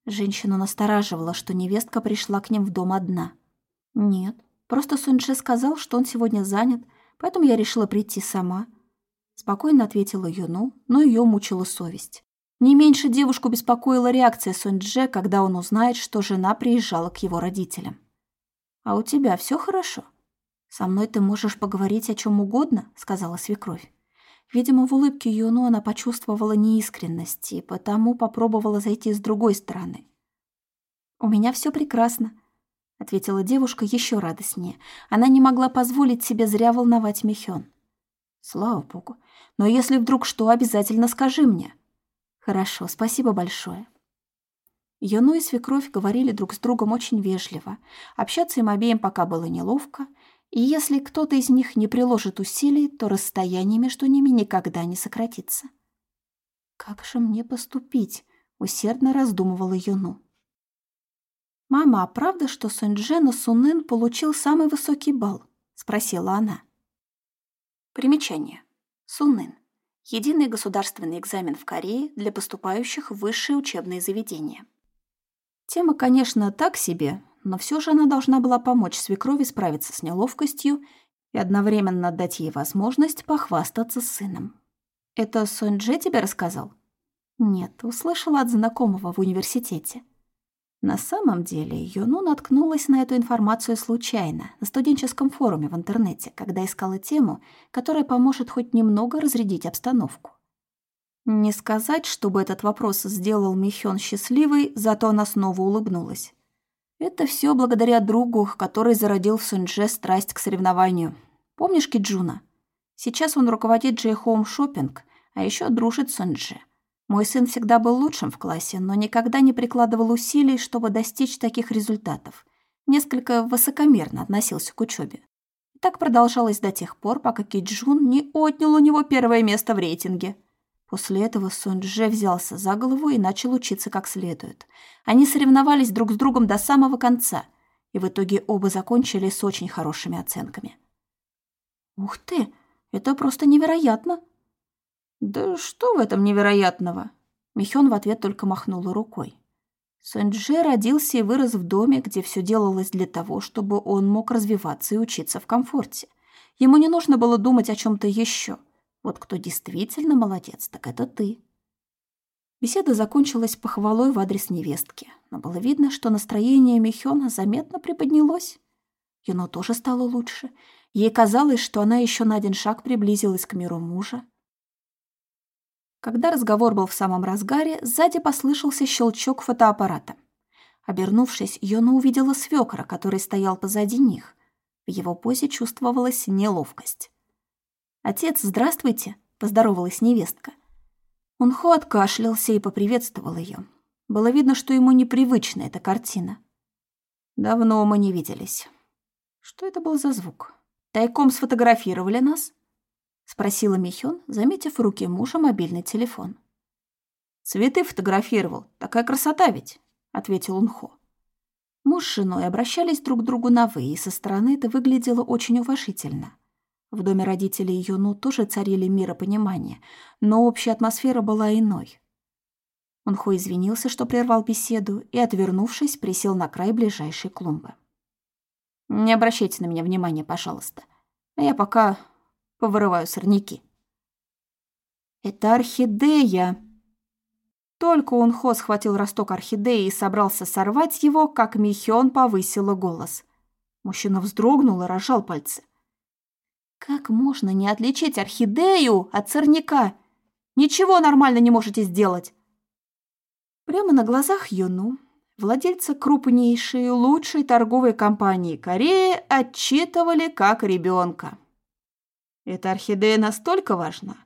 Женщину настораживало, что невестка пришла к ним в дом одна. «Нет, просто Суньше сказал, что он сегодня занят, поэтому я решила прийти сама». Спокойно ответила Юну, но ее мучила совесть. Не меньше девушку беспокоила реакция Суньдже, когда он узнает, что жена приезжала к его родителям. «А у тебя все хорошо? Со мной ты можешь поговорить о чем угодно», — сказала свекровь. Видимо, в улыбке Юну она почувствовала неискренность и потому попробовала зайти с другой стороны. «У меня все прекрасно», — ответила девушка еще радостнее. Она не могла позволить себе зря волновать Михён. «Слава богу. Но если вдруг что, обязательно скажи мне». «Хорошо, спасибо большое». Юну и свекровь говорили друг с другом очень вежливо. Общаться им обеим пока было неловко, и если кто-то из них не приложит усилий, то расстояние между ними никогда не сократится. «Как же мне поступить?» — усердно раздумывала Юну. «Мама, а правда, что Суньчжэ на Сунын получил самый высокий балл?» — спросила она. Примечание. Сунын. Единый государственный экзамен в Корее для поступающих в высшие учебные заведения. Тема, конечно, так себе, но все же она должна была помочь свекрови справиться с неловкостью и одновременно дать ей возможность похвастаться сыном. «Это Сонь-Дже тебе рассказал?» «Нет, услышала от знакомого в университете». На самом деле, Юну наткнулась на эту информацию случайно, на студенческом форуме в интернете, когда искала тему, которая поможет хоть немного разрядить обстановку. Не сказать, чтобы этот вопрос сделал Михён счастливой, зато она снова улыбнулась. Это все благодаря другу, который зародил в Сунже страсть к соревнованию. Помнишь Киджуна? Сейчас он руководит Джей Хоум Шоппинг, а еще дружит Сунже. Мой сын всегда был лучшим в классе, но никогда не прикладывал усилий, чтобы достичь таких результатов. Несколько высокомерно относился к учебе. Так продолжалось до тех пор, пока Киджун не отнял у него первое место в рейтинге. После этого Сунь-Дже взялся за голову и начал учиться как следует. Они соревновались друг с другом до самого конца, и в итоге оба закончили с очень хорошими оценками. «Ух ты! Это просто невероятно!» «Да что в этом невероятного?» Михён в ответ только махнула рукой. Сунь-Дже родился и вырос в доме, где все делалось для того, чтобы он мог развиваться и учиться в комфорте. Ему не нужно было думать о чем то еще. Вот кто действительно молодец, так это ты. Беседа закончилась похвалой в адрес невестки, но было видно, что настроение Михёна заметно приподнялось. Юно тоже стало лучше. Ей казалось, что она еще на один шаг приблизилась к миру мужа. Когда разговор был в самом разгаре, сзади послышался щелчок фотоаппарата. Обернувшись, Йона увидела свекра, который стоял позади них. В его позе чувствовалась неловкость. «Отец, здравствуйте!» — поздоровалась невестка. Унхо откашлялся и поприветствовал ее. Было видно, что ему непривычна эта картина. «Давно мы не виделись. Что это был за звук? Тайком сфотографировали нас?» — спросила Михён, заметив в руке мужа мобильный телефон. «Цветы фотографировал. Такая красота ведь!» — ответил Унхо. Муж с женой обращались друг к другу на «вы», и со стороны это выглядело очень уважительно — в доме родителей Юну тоже царили миропонимание, но общая атмосфера была иной. Он Хо извинился, что прервал беседу, и, отвернувшись, присел на край ближайшей клумбы. «Не обращайте на меня внимания, пожалуйста. А я пока повырываю сорняки». «Это орхидея!» Только он Хо схватил росток орхидеи и собрался сорвать его, как Михион повысила голос. Мужчина вздрогнул и разжал пальцы. Как можно не отличить орхидею от сорняка? Ничего нормально не можете сделать. Прямо на глазах Юну, владельца крупнейшей, лучшей торговой компании Кореи, отчитывали как ребенка. Эта орхидея настолько важна.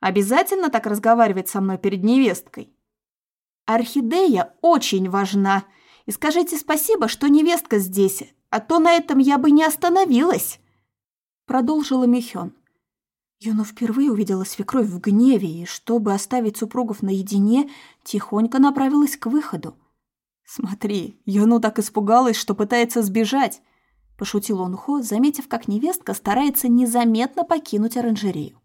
Обязательно так разговаривать со мной перед невесткой. Орхидея очень важна. И скажите спасибо, что невестка здесь, а то на этом я бы не остановилась. Продолжила Михён. Юна впервые увидела свекровь в гневе и, чтобы оставить супругов наедине, тихонько направилась к выходу. «Смотри, Юну так испугалась, что пытается сбежать», – пошутил он Хо, заметив, как невестка старается незаметно покинуть оранжерею.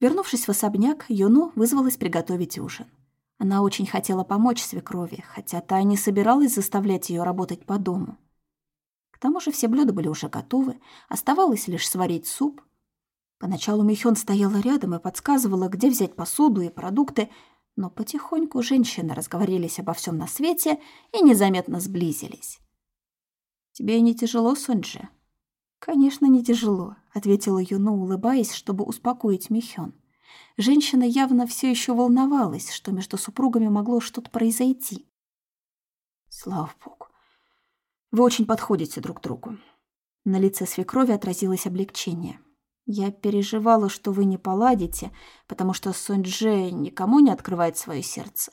Вернувшись в особняк, Юну вызвалась приготовить ужин. Она очень хотела помочь свекрови, хотя та не собиралась заставлять ее работать по дому. Тому же все блюда были уже готовы, оставалось лишь сварить суп. Поначалу Михён стояла рядом и подсказывала, где взять посуду и продукты, но потихоньку женщины разговорились обо всем на свете и незаметно сблизились. «Тебе не тяжело, Сонджи?» «Конечно, не тяжело», — ответила Юну, улыбаясь, чтобы успокоить Михён. Женщина явно все еще волновалась, что между супругами могло что-то произойти. «Слава богу, вы очень подходите друг другу». На лице свекрови отразилось облегчение. Я переживала, что вы не поладите, потому что Сонджи никому не открывает свое сердце.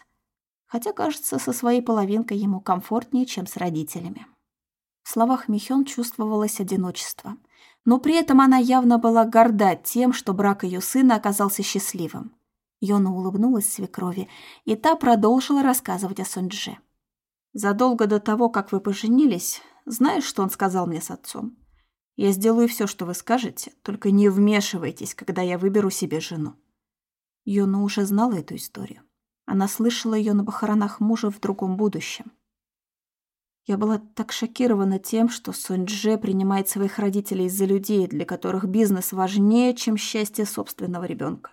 Хотя, кажется, со своей половинкой ему комфортнее, чем с родителями. В словах Михён чувствовалось одиночество. Но при этом она явно была горда тем, что брак ее сына оказался счастливым. Йона улыбнулась свекрови, и та продолжила рассказывать о Сонджи. «Задолго до того, как вы поженились, знаешь, что он сказал мне с отцом? Я сделаю все, что вы скажете, только не вмешивайтесь, когда я выберу себе жену». Юна уже знала эту историю. Она слышала ее на похоронах мужа в другом будущем. Я была так шокирована тем, что Сонь-Дже принимает своих родителей за людей, для которых бизнес важнее, чем счастье собственного ребенка.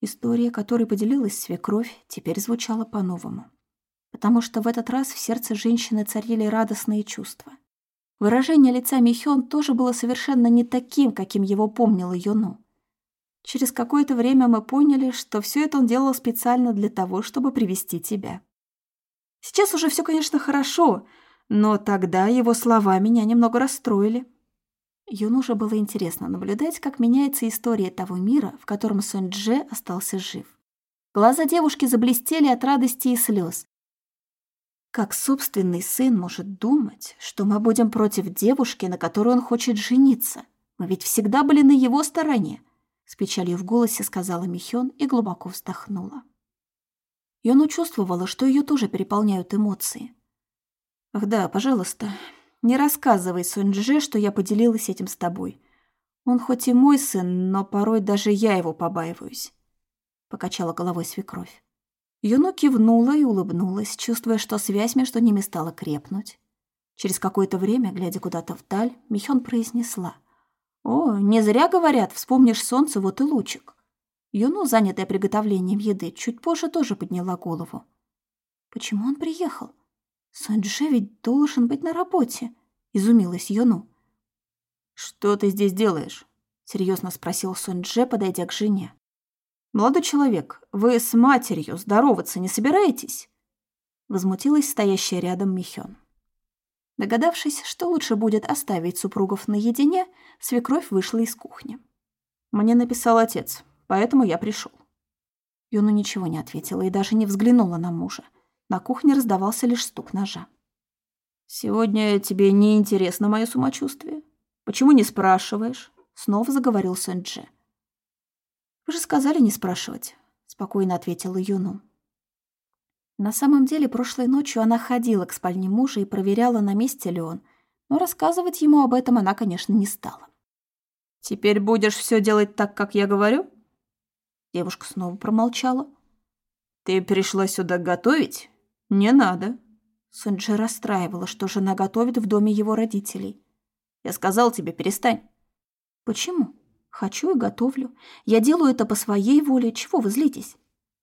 История, которой поделилась свекровь, теперь звучала по-новому. Потому что в этот раз в сердце женщины царили радостные чувства. Выражение лица Михён тоже было совершенно не таким, каким его помнила Йону. Через какое-то время мы поняли, что все это он делал специально для того, чтобы привести тебя. Сейчас уже все, конечно, хорошо, но тогда его слова меня немного расстроили. Юну уже было интересно наблюдать, как меняется история того мира, в котором Сон-Дже остался жив. Глаза девушки заблестели от радости и слез, как собственный сын может думать, что мы будем против девушки, на которой он хочет жениться? Мы ведь всегда были на его стороне, с печалью в голосе сказала Михён и глубоко вздохнула. Йону чувствовала, что ее тоже переполняют эмоции. Ах да, пожалуйста, не рассказывай Суньдже, что я поделилась этим с тобой. Он хоть и мой сын, но порой даже я его побаиваюсь, покачала головой свекровь. Юну кивнула и улыбнулась, чувствуя, что связь между ними стала крепнуть. Через какое-то время, глядя куда-то вдаль, Михён произнесла. «О, не зря говорят, вспомнишь солнце, вот и лучик». Юну, занятая приготовлением еды, чуть позже тоже подняла голову. «Почему он приехал? Сонджи ведь должен быть на работе», — изумилась Юну. «Что ты здесь делаешь?» — серьезно спросил Сонджи, подойдя к жене. «Молодой человек, вы с матерью здороваться не собираетесь?» Возмутилась стоящая рядом Михён. Догадавшись, что лучше будет оставить супругов наедине, свекровь вышла из кухни. «Мне написал отец, поэтому я пришел. Юну ничего не ответила и даже не взглянула на мужа. На кухне раздавался лишь стук ножа. «Сегодня тебе не интересно мое самочувствие? Почему не спрашиваешь?» Снова заговорил Сэнджи. «Вы же сказали не спрашивать», — спокойно ответила Юну. На самом деле, прошлой ночью она ходила к спальне мужа и проверяла, на месте ли он, но рассказывать ему об этом она, конечно, не стала. «Теперь будешь все делать так, как я говорю?» Девушка снова промолчала. «Ты пришла сюда готовить? Не надо». Сунджи расстраивала, что жена готовит в доме его родителей. «Я сказал тебе, перестань». «Почему?» Хочу и готовлю. Я делаю это по своей воле. Чего вы злитесь?»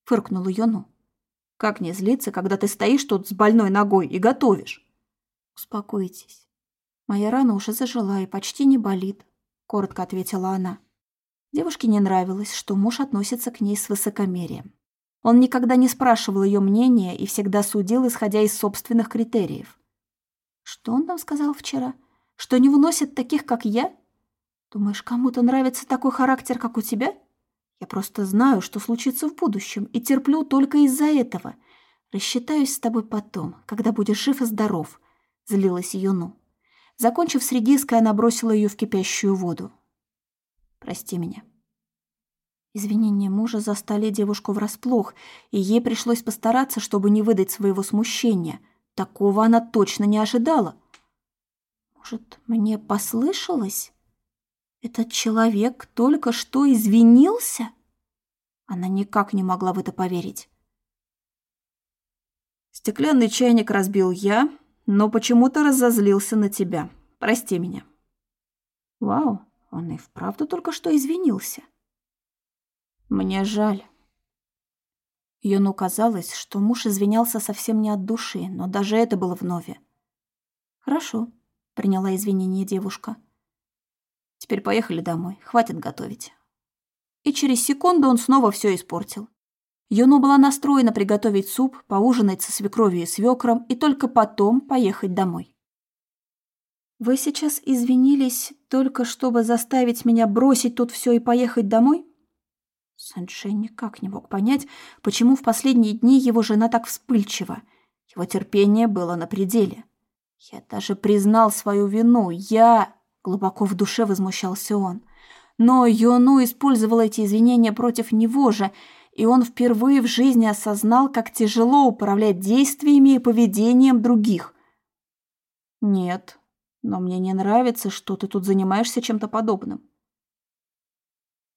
Фыркнула Йону. «Как не злиться, когда ты стоишь тут с больной ногой и готовишь?» «Успокойтесь. Моя рана уже зажила и почти не болит», — коротко ответила она. Девушке не нравилось, что муж относится к ней с высокомерием. Он никогда не спрашивал ее мнения и всегда судил, исходя из собственных критериев. «Что он там сказал вчера? Что не выносит таких, как я?» Думаешь, кому-то нравится такой характер, как у тебя? Я просто знаю, что случится в будущем, и терплю только из-за этого. Рассчитаюсь с тобой потом, когда будешь жив и здоров», — злилась Юну. Закончив с редиской, она бросила ее в кипящую воду. «Прости меня». Извинения мужа застали девушку врасплох, и ей пришлось постараться, чтобы не выдать своего смущения. Такого она точно не ожидала. «Может, мне послышалось? Этот человек только что извинился?» Она никак не могла в это поверить. «Стеклянный чайник разбил я, но почему-то разозлился на тебя. Прости меня». «Вау, он и вправду только что извинился». Мне жаль. Юну казалось, что муж извинялся совсем не от души, но даже это было вновь. «Хорошо», — приняла извинения девушка. «Теперь поехали домой, хватит готовить». И через секунду он снова все испортил. Юну была настроена приготовить суп, поужинать со свекровью и свекром и только потом поехать домой. «Вы сейчас извинились только чтобы заставить меня бросить тут все и поехать домой?» Санши никак не мог понять, почему в последние дни его жена так вспыльчива. Его терпение было на пределе. «Я даже признал свою вину. Я...» — глубоко в душе возмущался он. Но Йону использовал эти извинения против него же, и он впервые в жизни осознал, как тяжело управлять действиями и поведением других. «Нет, но мне не нравится, что ты тут занимаешься чем-то подобным.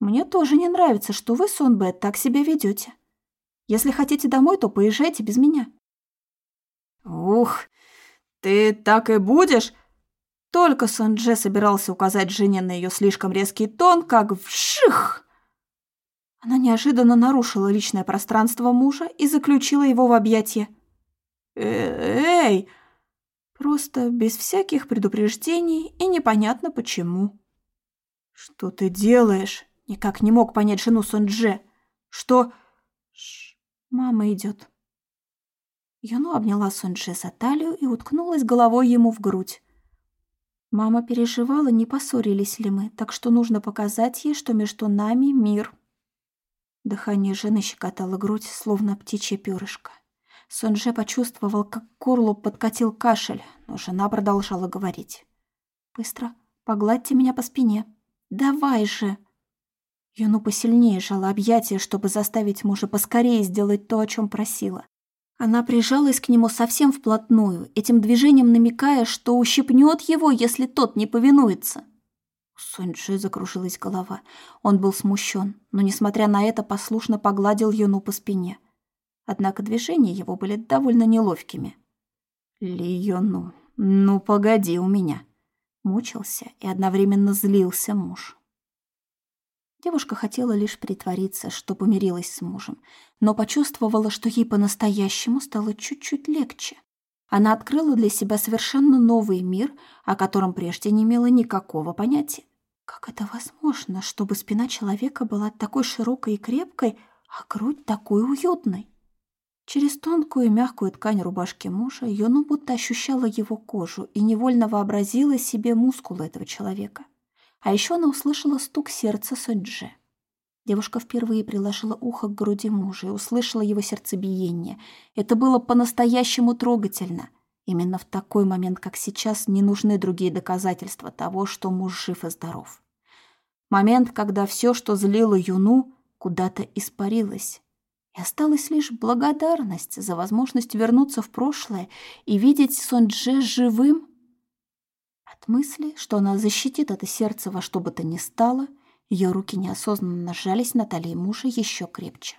Мне тоже не нравится, что вы, Сонбет, так себя ведете. Если хотите домой, то поезжайте без меня. Ух, ты так и будешь? Только Сонже собирался указать жене на ее слишком резкий тон, как вших! Она неожиданно нарушила личное пространство мужа и заключила его в объятия. «Эй!» Просто без всяких предупреждений и непонятно почему. «Что ты делаешь?» Никак не мог понять жену Сунже. Что... Ш... Мама идет. Юну обняла Сунже за талию и уткнулась головой ему в грудь. Мама переживала, не поссорились ли мы, так что нужно показать ей, что между нами мир. Дыхание жены щекотало грудь, словно птичье перышко. Сунже почувствовал, как к горлу подкатил кашель, но жена продолжала говорить. «Быстро, погладьте меня по спине. Давай же!» Юну посильнее жала объятия, чтобы заставить мужа поскорее сделать то, о чем просила. Она прижалась к нему совсем вплотную, этим движением намекая, что ущипнет его, если тот не повинуется. У Суньджи закружилась голова. Он был смущен, но, несмотря на это, послушно погладил Юну по спине. Однако движения его были довольно неловкими. «Ли Юну, ну погоди у меня!» Мучился и одновременно злился муж. Девушка хотела лишь притвориться, что помирилась с мужем, но почувствовала, что ей по-настоящему стало чуть-чуть легче. Она открыла для себя совершенно новый мир, о котором прежде не имела никакого понятия. Как это возможно, чтобы спина человека была такой широкой и крепкой, а грудь такой уютной? Через тонкую и мягкую ткань рубашки мужа Йону будто ощущала его кожу и невольно вообразила себе мускулы этого человека. А еще она услышала стук сердца Суньджи. Девушка впервые приложила ухо к груди мужа и услышала его сердцебиение. Это было по-настоящему трогательно. Именно в такой момент, как сейчас, не нужны другие доказательства того, что муж жив и здоров. Момент, когда все, что злило Юну, куда-то испарилось. И осталась лишь благодарность за возможность вернуться в прошлое и видеть Сонджи живым от мысли, что она защитит это сердце во что бы то ни стало, ее руки неосознанно сжались на талии мужа еще крепче.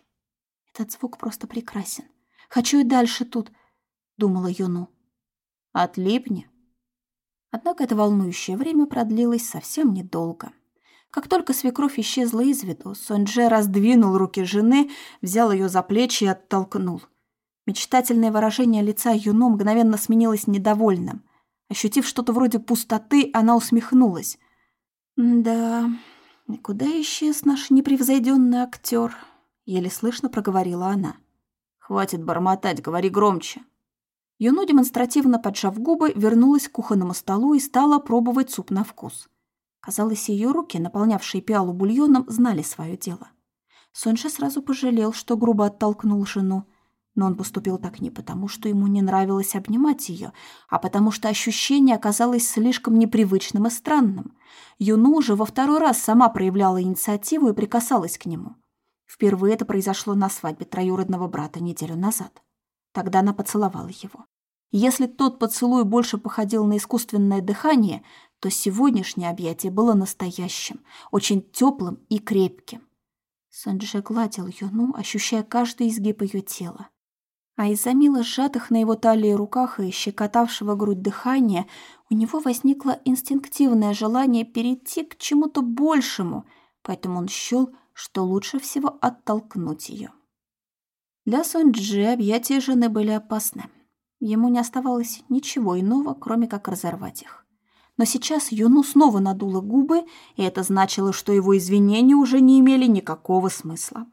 «Этот звук просто прекрасен. Хочу и дальше тут», — думала Юну. «Отлипни». Однако это волнующее время продлилось совсем недолго. Как только свекровь исчезла из виду, Сонже раздвинул руки жены, взял ее за плечи и оттолкнул. Мечтательное выражение лица Юну мгновенно сменилось недовольным. Ощутив что-то вроде пустоты, она усмехнулась. «Да, куда исчез наш непревзойденный актер?» Еле слышно проговорила она. «Хватит бормотать, говори громче». Юну, демонстративно поджав губы, вернулась к кухонному столу и стала пробовать суп на вкус. Казалось, ее руки, наполнявшие пиалу бульоном, знали свое дело. Сонша сразу пожалел, что грубо оттолкнул жену, но он поступил так не потому, что ему не нравилось обнимать ее, а потому что ощущение оказалось слишком непривычным и странным. Юну уже во второй раз сама проявляла инициативу и прикасалась к нему. Впервые это произошло на свадьбе троюродного брата неделю назад. Тогда она поцеловала его. Если тот поцелуй больше походил на искусственное дыхание, то сегодняшнее объятие было настоящим, очень теплым и крепким. Санджи гладил Юну, ощущая каждый изгиб ее тела. А из-за мило сжатых на его талии руках и щекотавшего грудь дыхания у него возникло инстинктивное желание перейти к чему-то большему, поэтому он счел, что лучше всего оттолкнуть ее. Для Сонджи объятия жены были опасны. Ему не оставалось ничего иного, кроме как разорвать их. Но сейчас Юну снова надула губы, и это значило, что его извинения уже не имели никакого смысла.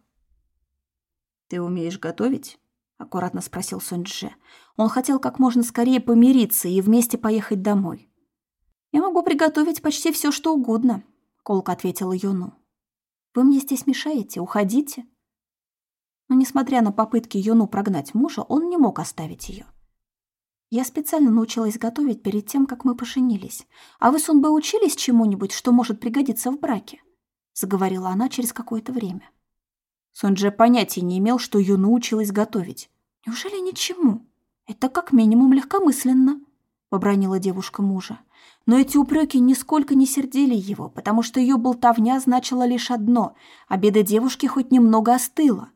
«Ты умеешь готовить?» — аккуратно спросил Сунь-Дже. Он хотел как можно скорее помириться и вместе поехать домой. «Я могу приготовить почти все, что угодно», — колко ответила Юну. «Вы мне здесь мешаете, уходите». Но, несмотря на попытки Юну прогнать мужа, он не мог оставить ее. Я специально научилась готовить перед тем, как мы поженились. А вы, Сунбэ, учились чему-нибудь, что может пригодиться в браке?» Заговорила она через какое-то время. Сунже понятия не имел, что Юну училась готовить. «Неужели ничему? Это как минимум легкомысленно», — побронила девушка мужа. Но эти упреки нисколько не сердили его, потому что ее болтовня значила лишь одно — обеда девушки хоть немного остыла.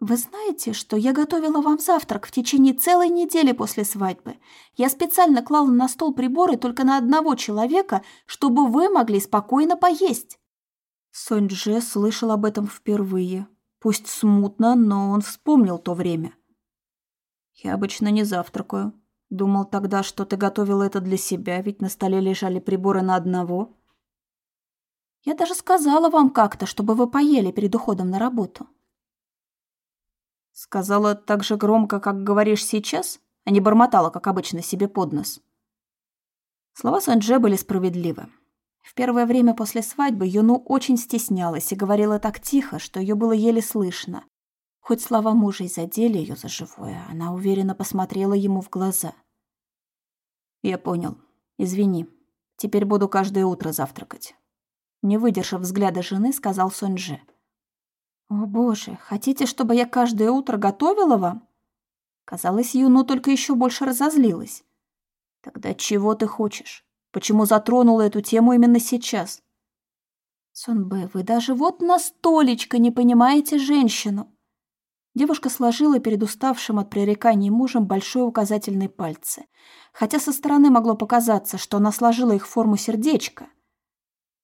«Вы знаете, что я готовила вам завтрак в течение целой недели после свадьбы? Я специально клала на стол приборы только на одного человека, чтобы вы могли спокойно поесть». Сонь-Дже слышал об этом впервые. Пусть смутно, но он вспомнил то время. «Я обычно не завтракаю. Думал тогда, что ты готовила это для себя, ведь на столе лежали приборы на одного». «Я даже сказала вам как-то, чтобы вы поели перед уходом на работу». Сказала так же громко, как говоришь сейчас, а не бормотала, как обычно, себе под нос. Слова Санже были справедливы. В первое время после свадьбы Юну очень стеснялась и говорила так тихо, что ее было еле слышно. Хоть слова мужа и задели ее за живое, она уверенно посмотрела ему в глаза. «Я понял. Извини. Теперь буду каждое утро завтракать». Не выдержав взгляда жены, сказал Сонже. «О, боже, хотите, чтобы я каждое утро готовила вам?» Казалось, Юну только еще больше разозлилась. «Тогда чего ты хочешь? Почему затронула эту тему именно сейчас?» «Сонбэ, вы даже вот на столечко не понимаете женщину!» Девушка сложила перед уставшим от пререканий мужем большой указательный пальцы, хотя со стороны могло показаться, что она сложила их в форму сердечка.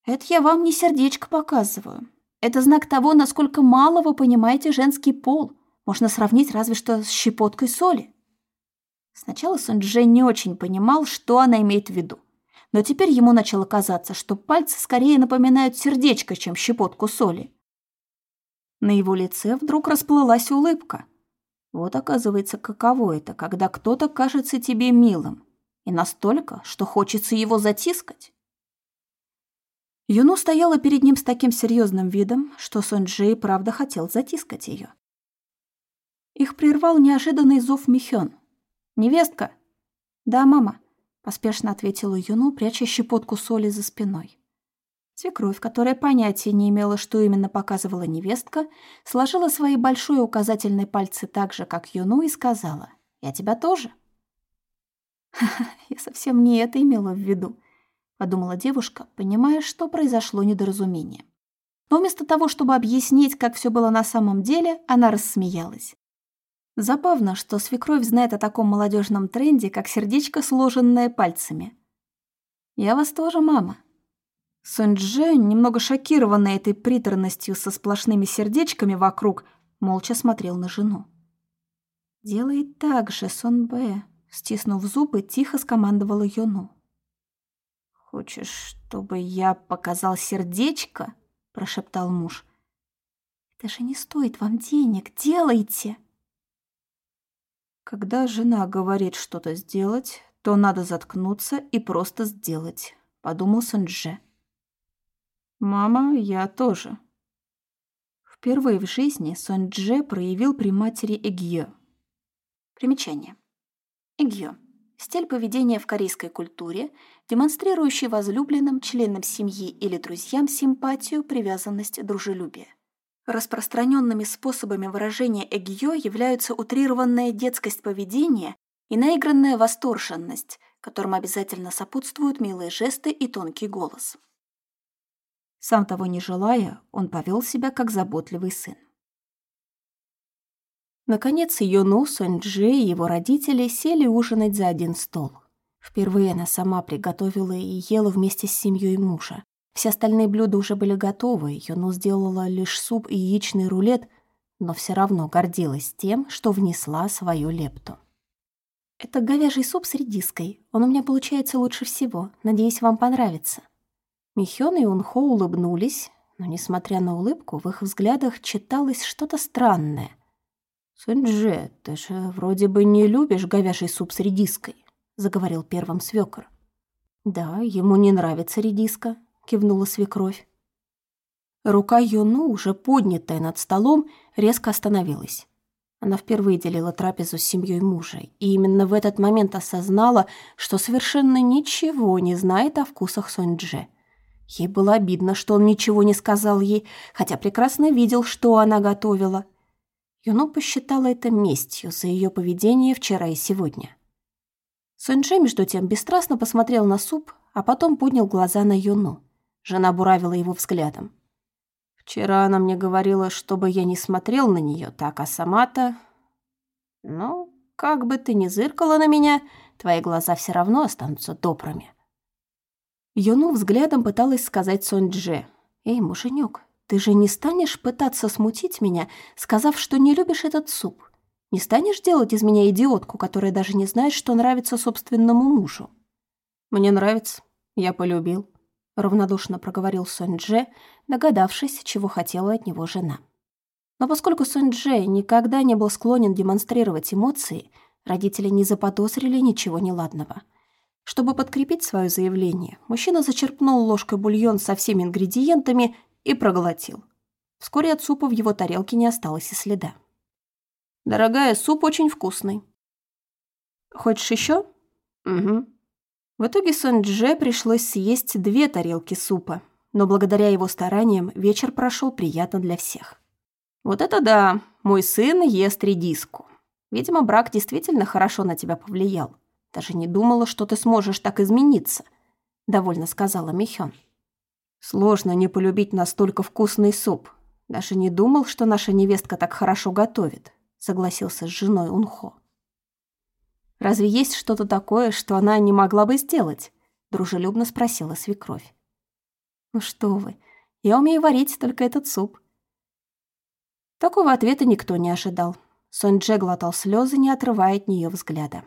«Это я вам не сердечко показываю. Это знак того, насколько мало вы понимаете женский пол. Можно сравнить разве что с щепоткой соли. Сначала Сунджи не очень понимал, что она имеет в виду. Но теперь ему начало казаться, что пальцы скорее напоминают сердечко, чем щепотку соли. На его лице вдруг расплылась улыбка. Вот оказывается, каково это, когда кто-то кажется тебе милым. И настолько, что хочется его затискать. Юну стояла перед ним с таким серьезным видом, что Сонджи правда хотел затискать ее. Их прервал неожиданный зов Михён. «Невестка!» «Да, мама», — поспешно ответила Юну, пряча щепотку соли за спиной. Свекровь, которая понятия не имела, что именно показывала невестка, сложила свои большие указательные пальцы так же, как Юну, и сказала «Я тебя тоже». «Ха-ха, я совсем не это имела в виду», подумала девушка, понимая, что произошло недоразумение. Но вместо того, чтобы объяснить, как все было на самом деле, она рассмеялась. Забавно, что свекровь знает о таком молодежном тренде, как сердечко, сложенное пальцами. «Я вас тоже, мама». Сунь-Дже, немного шокированный этой приторностью со сплошными сердечками вокруг, молча смотрел на жену. «Делай так же, Сон-Бэ», стиснув зубы, тихо скомандовала Юну. «Хочешь, чтобы я показал сердечко?» – прошептал муж. «Это же не стоит вам денег, делайте!» Когда жена говорит что-то сделать, то надо заткнуться и просто сделать, подумал Сунже. Мама, я тоже. Впервые в жизни Сон Дже проявил при матери эгьё. Примечание. Эгьё. Стиль поведения в корейской культуре, демонстрирующий возлюбленным, членам семьи или друзьям симпатию, привязанность, дружелюбие. Распространенными способами выражения эгьё являются утрированная детскость поведения и наигранная восторженность, которым обязательно сопутствуют милые жесты и тонкий голос. Сам того не желая, он повел себя как заботливый сын. Наконец, Йону, Сонджи и его родители сели ужинать за один стол. Впервые она сама приготовила и ела вместе с семьей мужа. Все остальные блюда уже были готовы, Йону сделала лишь суп и яичный рулет, но все равно гордилась тем, что внесла свою лепту. «Это говяжий суп с редиской. Он у меня получается лучше всего. Надеюсь, вам понравится». Михён и Унхо улыбнулись, но, несмотря на улыбку, в их взглядах читалось что-то странное — «Суньдже, ты же вроде бы не любишь говяжий суп с редиской», — заговорил первым свёкор. «Да, ему не нравится редиска», — кивнула свекровь. Рука Юну, уже поднятая над столом, резко остановилась. Она впервые делила трапезу с семьей мужа, и именно в этот момент осознала, что совершенно ничего не знает о вкусах Сонь-Дже. Ей было обидно, что он ничего не сказал ей, хотя прекрасно видел, что она готовила — Юно посчитала это местью за ее поведение вчера и сегодня. Суньчжэ, между тем, бесстрастно посмотрел на суп, а потом поднял глаза на Юну. Жена буравила его взглядом. «Вчера она мне говорила, чтобы я не смотрел на нее так, а сама-то...» «Ну, как бы ты ни зыркала на меня, твои глаза все равно останутся добрыми». Юну взглядом пыталась сказать Сонь-Дже. «Эй, муженек, ты же не станешь пытаться смутить меня, сказав, что не любишь этот суп? Не станешь делать из меня идиотку, которая даже не знает, что нравится собственному мужу? Мне нравится. Я полюбил. Равнодушно проговорил Сонь-Дже, догадавшись, чего хотела от него жена. Но поскольку Сонь-Дже никогда не был склонен демонстрировать эмоции, родители не заподозрили ничего неладного. Чтобы подкрепить свое заявление, мужчина зачерпнул ложкой бульон со всеми ингредиентами и проглотил. Вскоре от супа в его тарелке не осталось и следа. «Дорогая, суп очень вкусный». «Хочешь еще? «Угу». В итоге Сон-Дже пришлось съесть две тарелки супа, но благодаря его стараниям вечер прошел приятно для всех. «Вот это да! Мой сын ест редиску. Видимо, брак действительно хорошо на тебя повлиял. Даже не думала, что ты сможешь так измениться», — довольно сказала Михён. Сложно не полюбить настолько вкусный суп. Даже не думал, что наша невестка так хорошо готовит, согласился с женой Унхо. Разве есть что-то такое, что она не могла бы сделать? дружелюбно спросила свекровь. Ну что вы? Я умею варить только этот суп. Такого ответа никто не ожидал. Сонь-Дже глотал слезы, не отрывая от нее взгляда.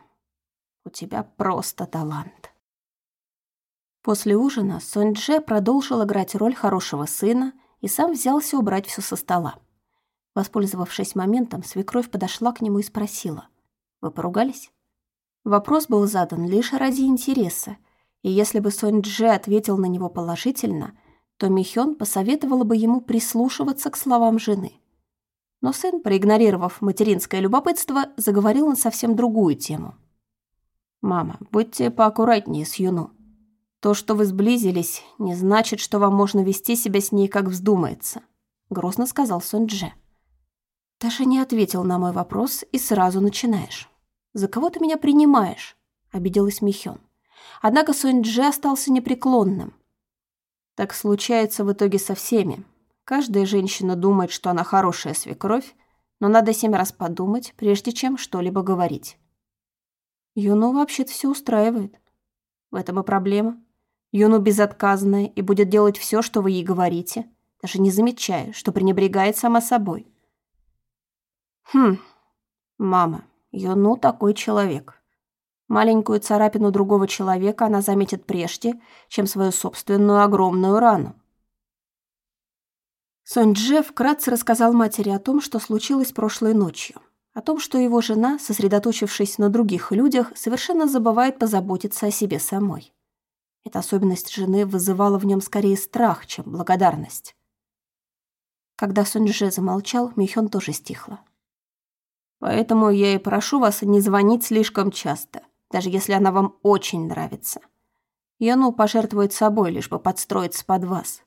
«У тебя просто талант». После ужина Сонь-Дже продолжил играть роль хорошего сына и сам взялся убрать все со стола. Воспользовавшись моментом, свекровь подошла к нему и спросила. «Вы поругались?» Вопрос был задан лишь ради интереса, и если бы Сонь-Дже ответил на него положительно, то Михён посоветовала бы ему прислушиваться к словам жены. Но сын, проигнорировав материнское любопытство, заговорил на совсем другую тему. «Мама, будьте поаккуратнее с Юну. То, что вы сблизились, не значит, что вам можно вести себя с ней, как вздумается», — грозно сказал Сон-Дже. Таша не ответил на мой вопрос и сразу начинаешь. «За кого ты меня принимаешь?» — обиделась Михён. Однако Сон-Дже остался непреклонным. Так случается в итоге со всеми. Каждая женщина думает, что она хорошая свекровь, но надо семь раз подумать, прежде чем что-либо говорить. Юну вообще-то все устраивает. В этом и проблема. Юну безотказная и будет делать все, что вы ей говорите, даже не замечая, что пренебрегает сама собой. Хм, мама, Юну такой человек. Маленькую царапину другого человека она заметит прежде, чем свою собственную огромную рану. Сонь-Дже вкратце рассказал матери о том, что случилось прошлой ночью. О том, что его жена, сосредоточившись на других людях, совершенно забывает позаботиться о себе самой. Эта особенность жены вызывала в нем скорее страх, чем благодарность. Когда Суньже замолчал, Михён тоже стихла. «Поэтому я и прошу вас не звонить слишком часто, даже если она вам очень нравится. Яну пожертвует собой, лишь бы подстроиться под вас».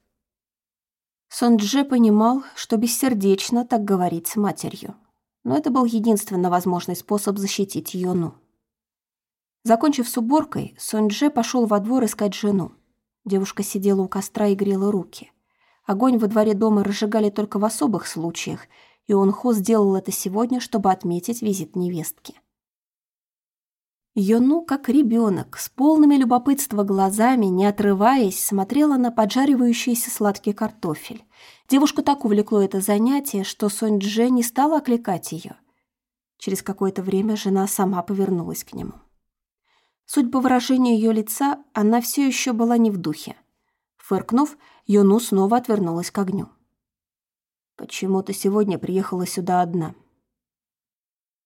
Суньже понимал, что бессердечно так говорить с матерью, но это был единственно возможный способ защитить Йону. Закончив с уборкой, Суньже пошел во двор искать жену. Девушка сидела у костра и грела руки. Огонь во дворе дома разжигали только в особых случаях, и он Хо сделал это сегодня, чтобы отметить визит невестки. Йону, как ребенок, с полными любопытства глазами, не отрываясь, смотрела на поджаривающийся сладкий картофель. Девушку так увлекло это занятие, что Сонь Дже не стала окликать ее. Через какое-то время жена сама повернулась к нему. Судя по выражению ее лица, она все еще была не в духе. Фыркнув, Юну снова отвернулась к огню. «Почему ты сегодня приехала сюда одна?»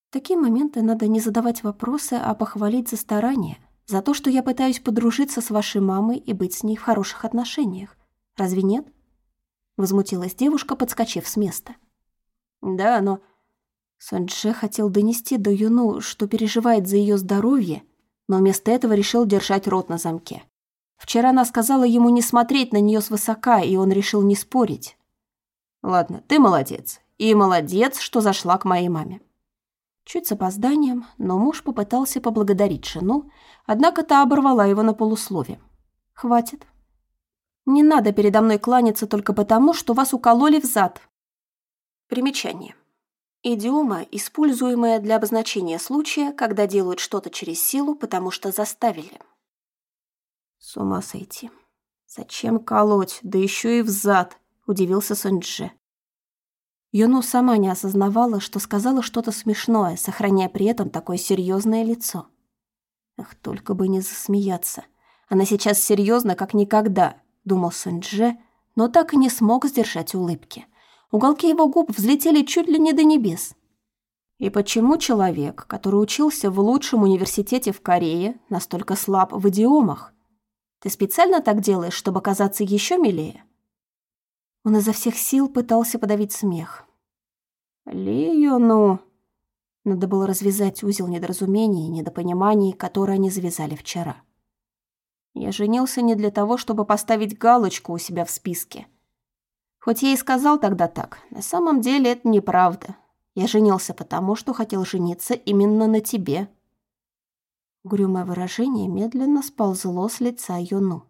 В такие моменты надо не задавать вопросы, а похвалить за старание, за то, что я пытаюсь подружиться с вашей мамой и быть с ней в хороших отношениях. Разве нет? Возмутилась девушка, подскочив с места. Да, но... Сонджи хотел донести до Юну, что переживает за ее здоровье, но вместо этого решил держать рот на замке. Вчера она сказала ему не смотреть на нее свысока, и он решил не спорить. «Ладно, ты молодец. И молодец, что зашла к моей маме». Чуть с опозданием, но муж попытался поблагодарить жену, однако та оборвала его на полуслове. «Хватит. Не надо передо мной кланяться только потому, что вас укололи в зад». Примечание. Идиома, используемая для обозначения случая, когда делают что-то через силу, потому что заставили. С ума сойти. Зачем колоть, да еще и в зад, удивился Сонджи. Юну сама не осознавала, что сказала что-то смешное, сохраняя при этом такое серьезное лицо. Ах, только бы не засмеяться. Она сейчас серьезна, как никогда, думал Сонджи, но так и не смог сдержать улыбки. Уголки его губ взлетели чуть ли не до небес. И почему человек, который учился в лучшем университете в Корее, настолько слаб в идиомах? Ты специально так делаешь, чтобы казаться еще милее?» Он изо всех сил пытался подавить смех. «Лию, ну...» Надо было развязать узел недоразумений и недопониманий, которые они завязали вчера. Я женился не для того, чтобы поставить галочку у себя в списке. Хоть я и сказал тогда так, на самом деле это неправда. Я женился потому, что хотел жениться именно на тебе. Угрюмое выражение медленно сползло с лица Юну.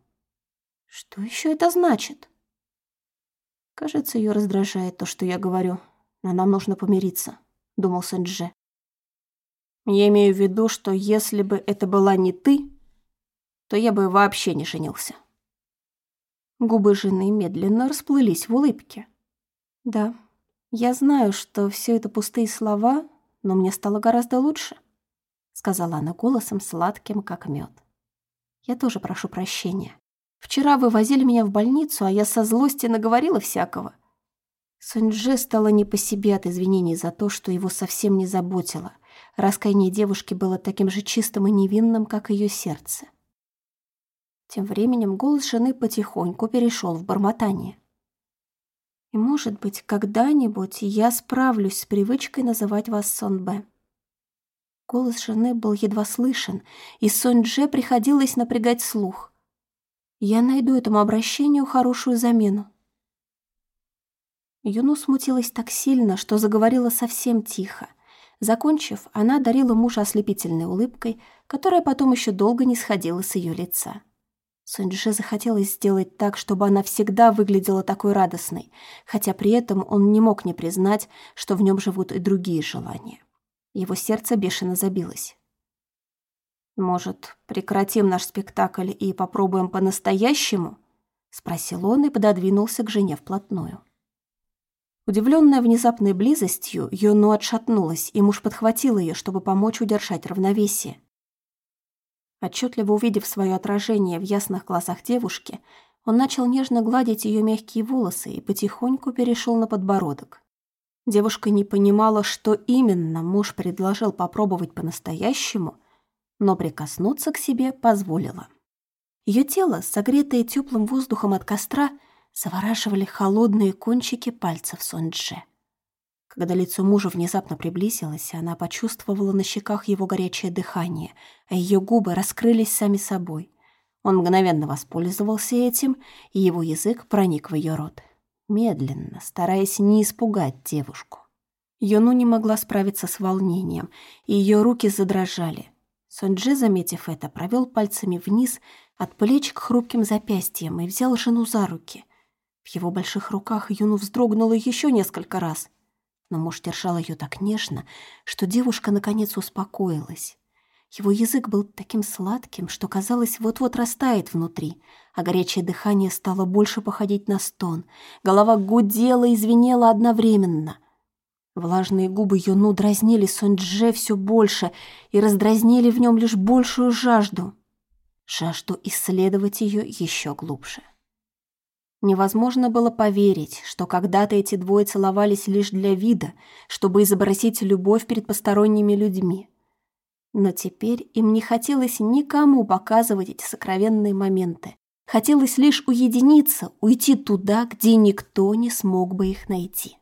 Что еще это значит? Кажется, ее раздражает то, что я говорю, но нам нужно помириться, думал Сэнджи. Я имею в виду, что если бы это была не ты, то я бы вообще не женился. Губы жены медленно расплылись в улыбке. Да, я знаю, что все это пустые слова, но мне стало гораздо лучше сказала она голосом сладким, как мед. Я тоже прошу прощения. Вчера вы возили меня в больницу, а я со злости наговорила всякого. Суньже стало не по себе от извинений за то, что его совсем не заботило. Раскаяние девушки было таким же чистым и невинным, как ее сердце. Тем временем голос жены потихоньку перешел в бормотание. «И, может быть, когда-нибудь я справлюсь с привычкой называть вас Сонбе. Голос жены был едва слышен, и Сонь-Дже приходилось напрягать слух. «Я найду этому обращению хорошую замену». Юну смутилась так сильно, что заговорила совсем тихо. Закончив, она дарила мужа ослепительной улыбкой, которая потом еще долго не сходила с ее лица. Суньже захотелось сделать так, чтобы она всегда выглядела такой радостной, хотя при этом он не мог не признать, что в нем живут и другие желания. Его сердце бешено забилось. «Может, прекратим наш спектакль и попробуем по-настоящему?» — спросил он и пододвинулся к жене вплотную. Удивленная внезапной близостью, Йону отшатнулась, и муж подхватил ее, чтобы помочь удержать равновесие. Отчетливо увидев свое отражение в ясных глазах девушки, он начал нежно гладить ее мягкие волосы и потихоньку перешел на подбородок. Девушка не понимала, что именно муж предложил попробовать по-настоящему, но прикоснуться к себе позволила. Ее тело, согретое теплым воздухом от костра, завораживали холодные кончики пальцев Сондже. Когда лицо мужа внезапно приблизилось, она почувствовала на щеках его горячее дыхание, а ее губы раскрылись сами собой. Он мгновенно воспользовался этим, и его язык проник в ее рот. Медленно, стараясь не испугать девушку. Юну не могла справиться с волнением, и ее руки задрожали. Сонджи, заметив это, провел пальцами вниз от плеч к хрупким запястьям и взял жену за руки. В его больших руках Юну вздрогнула еще несколько раз — но муж держал ее так нежно, что девушка наконец успокоилась. Его язык был таким сладким, что казалось, вот-вот растает внутри, а горячее дыхание стало больше походить на стон. Голова гудела и звенела одновременно. Влажные губы Юну дразнили Сонджи все больше и раздразнили в нем лишь большую жажду. Жажду исследовать ее еще глубже. Невозможно было поверить, что когда-то эти двое целовались лишь для вида, чтобы изобразить любовь перед посторонними людьми. Но теперь им не хотелось никому показывать эти сокровенные моменты. Хотелось лишь уединиться, уйти туда, где никто не смог бы их найти.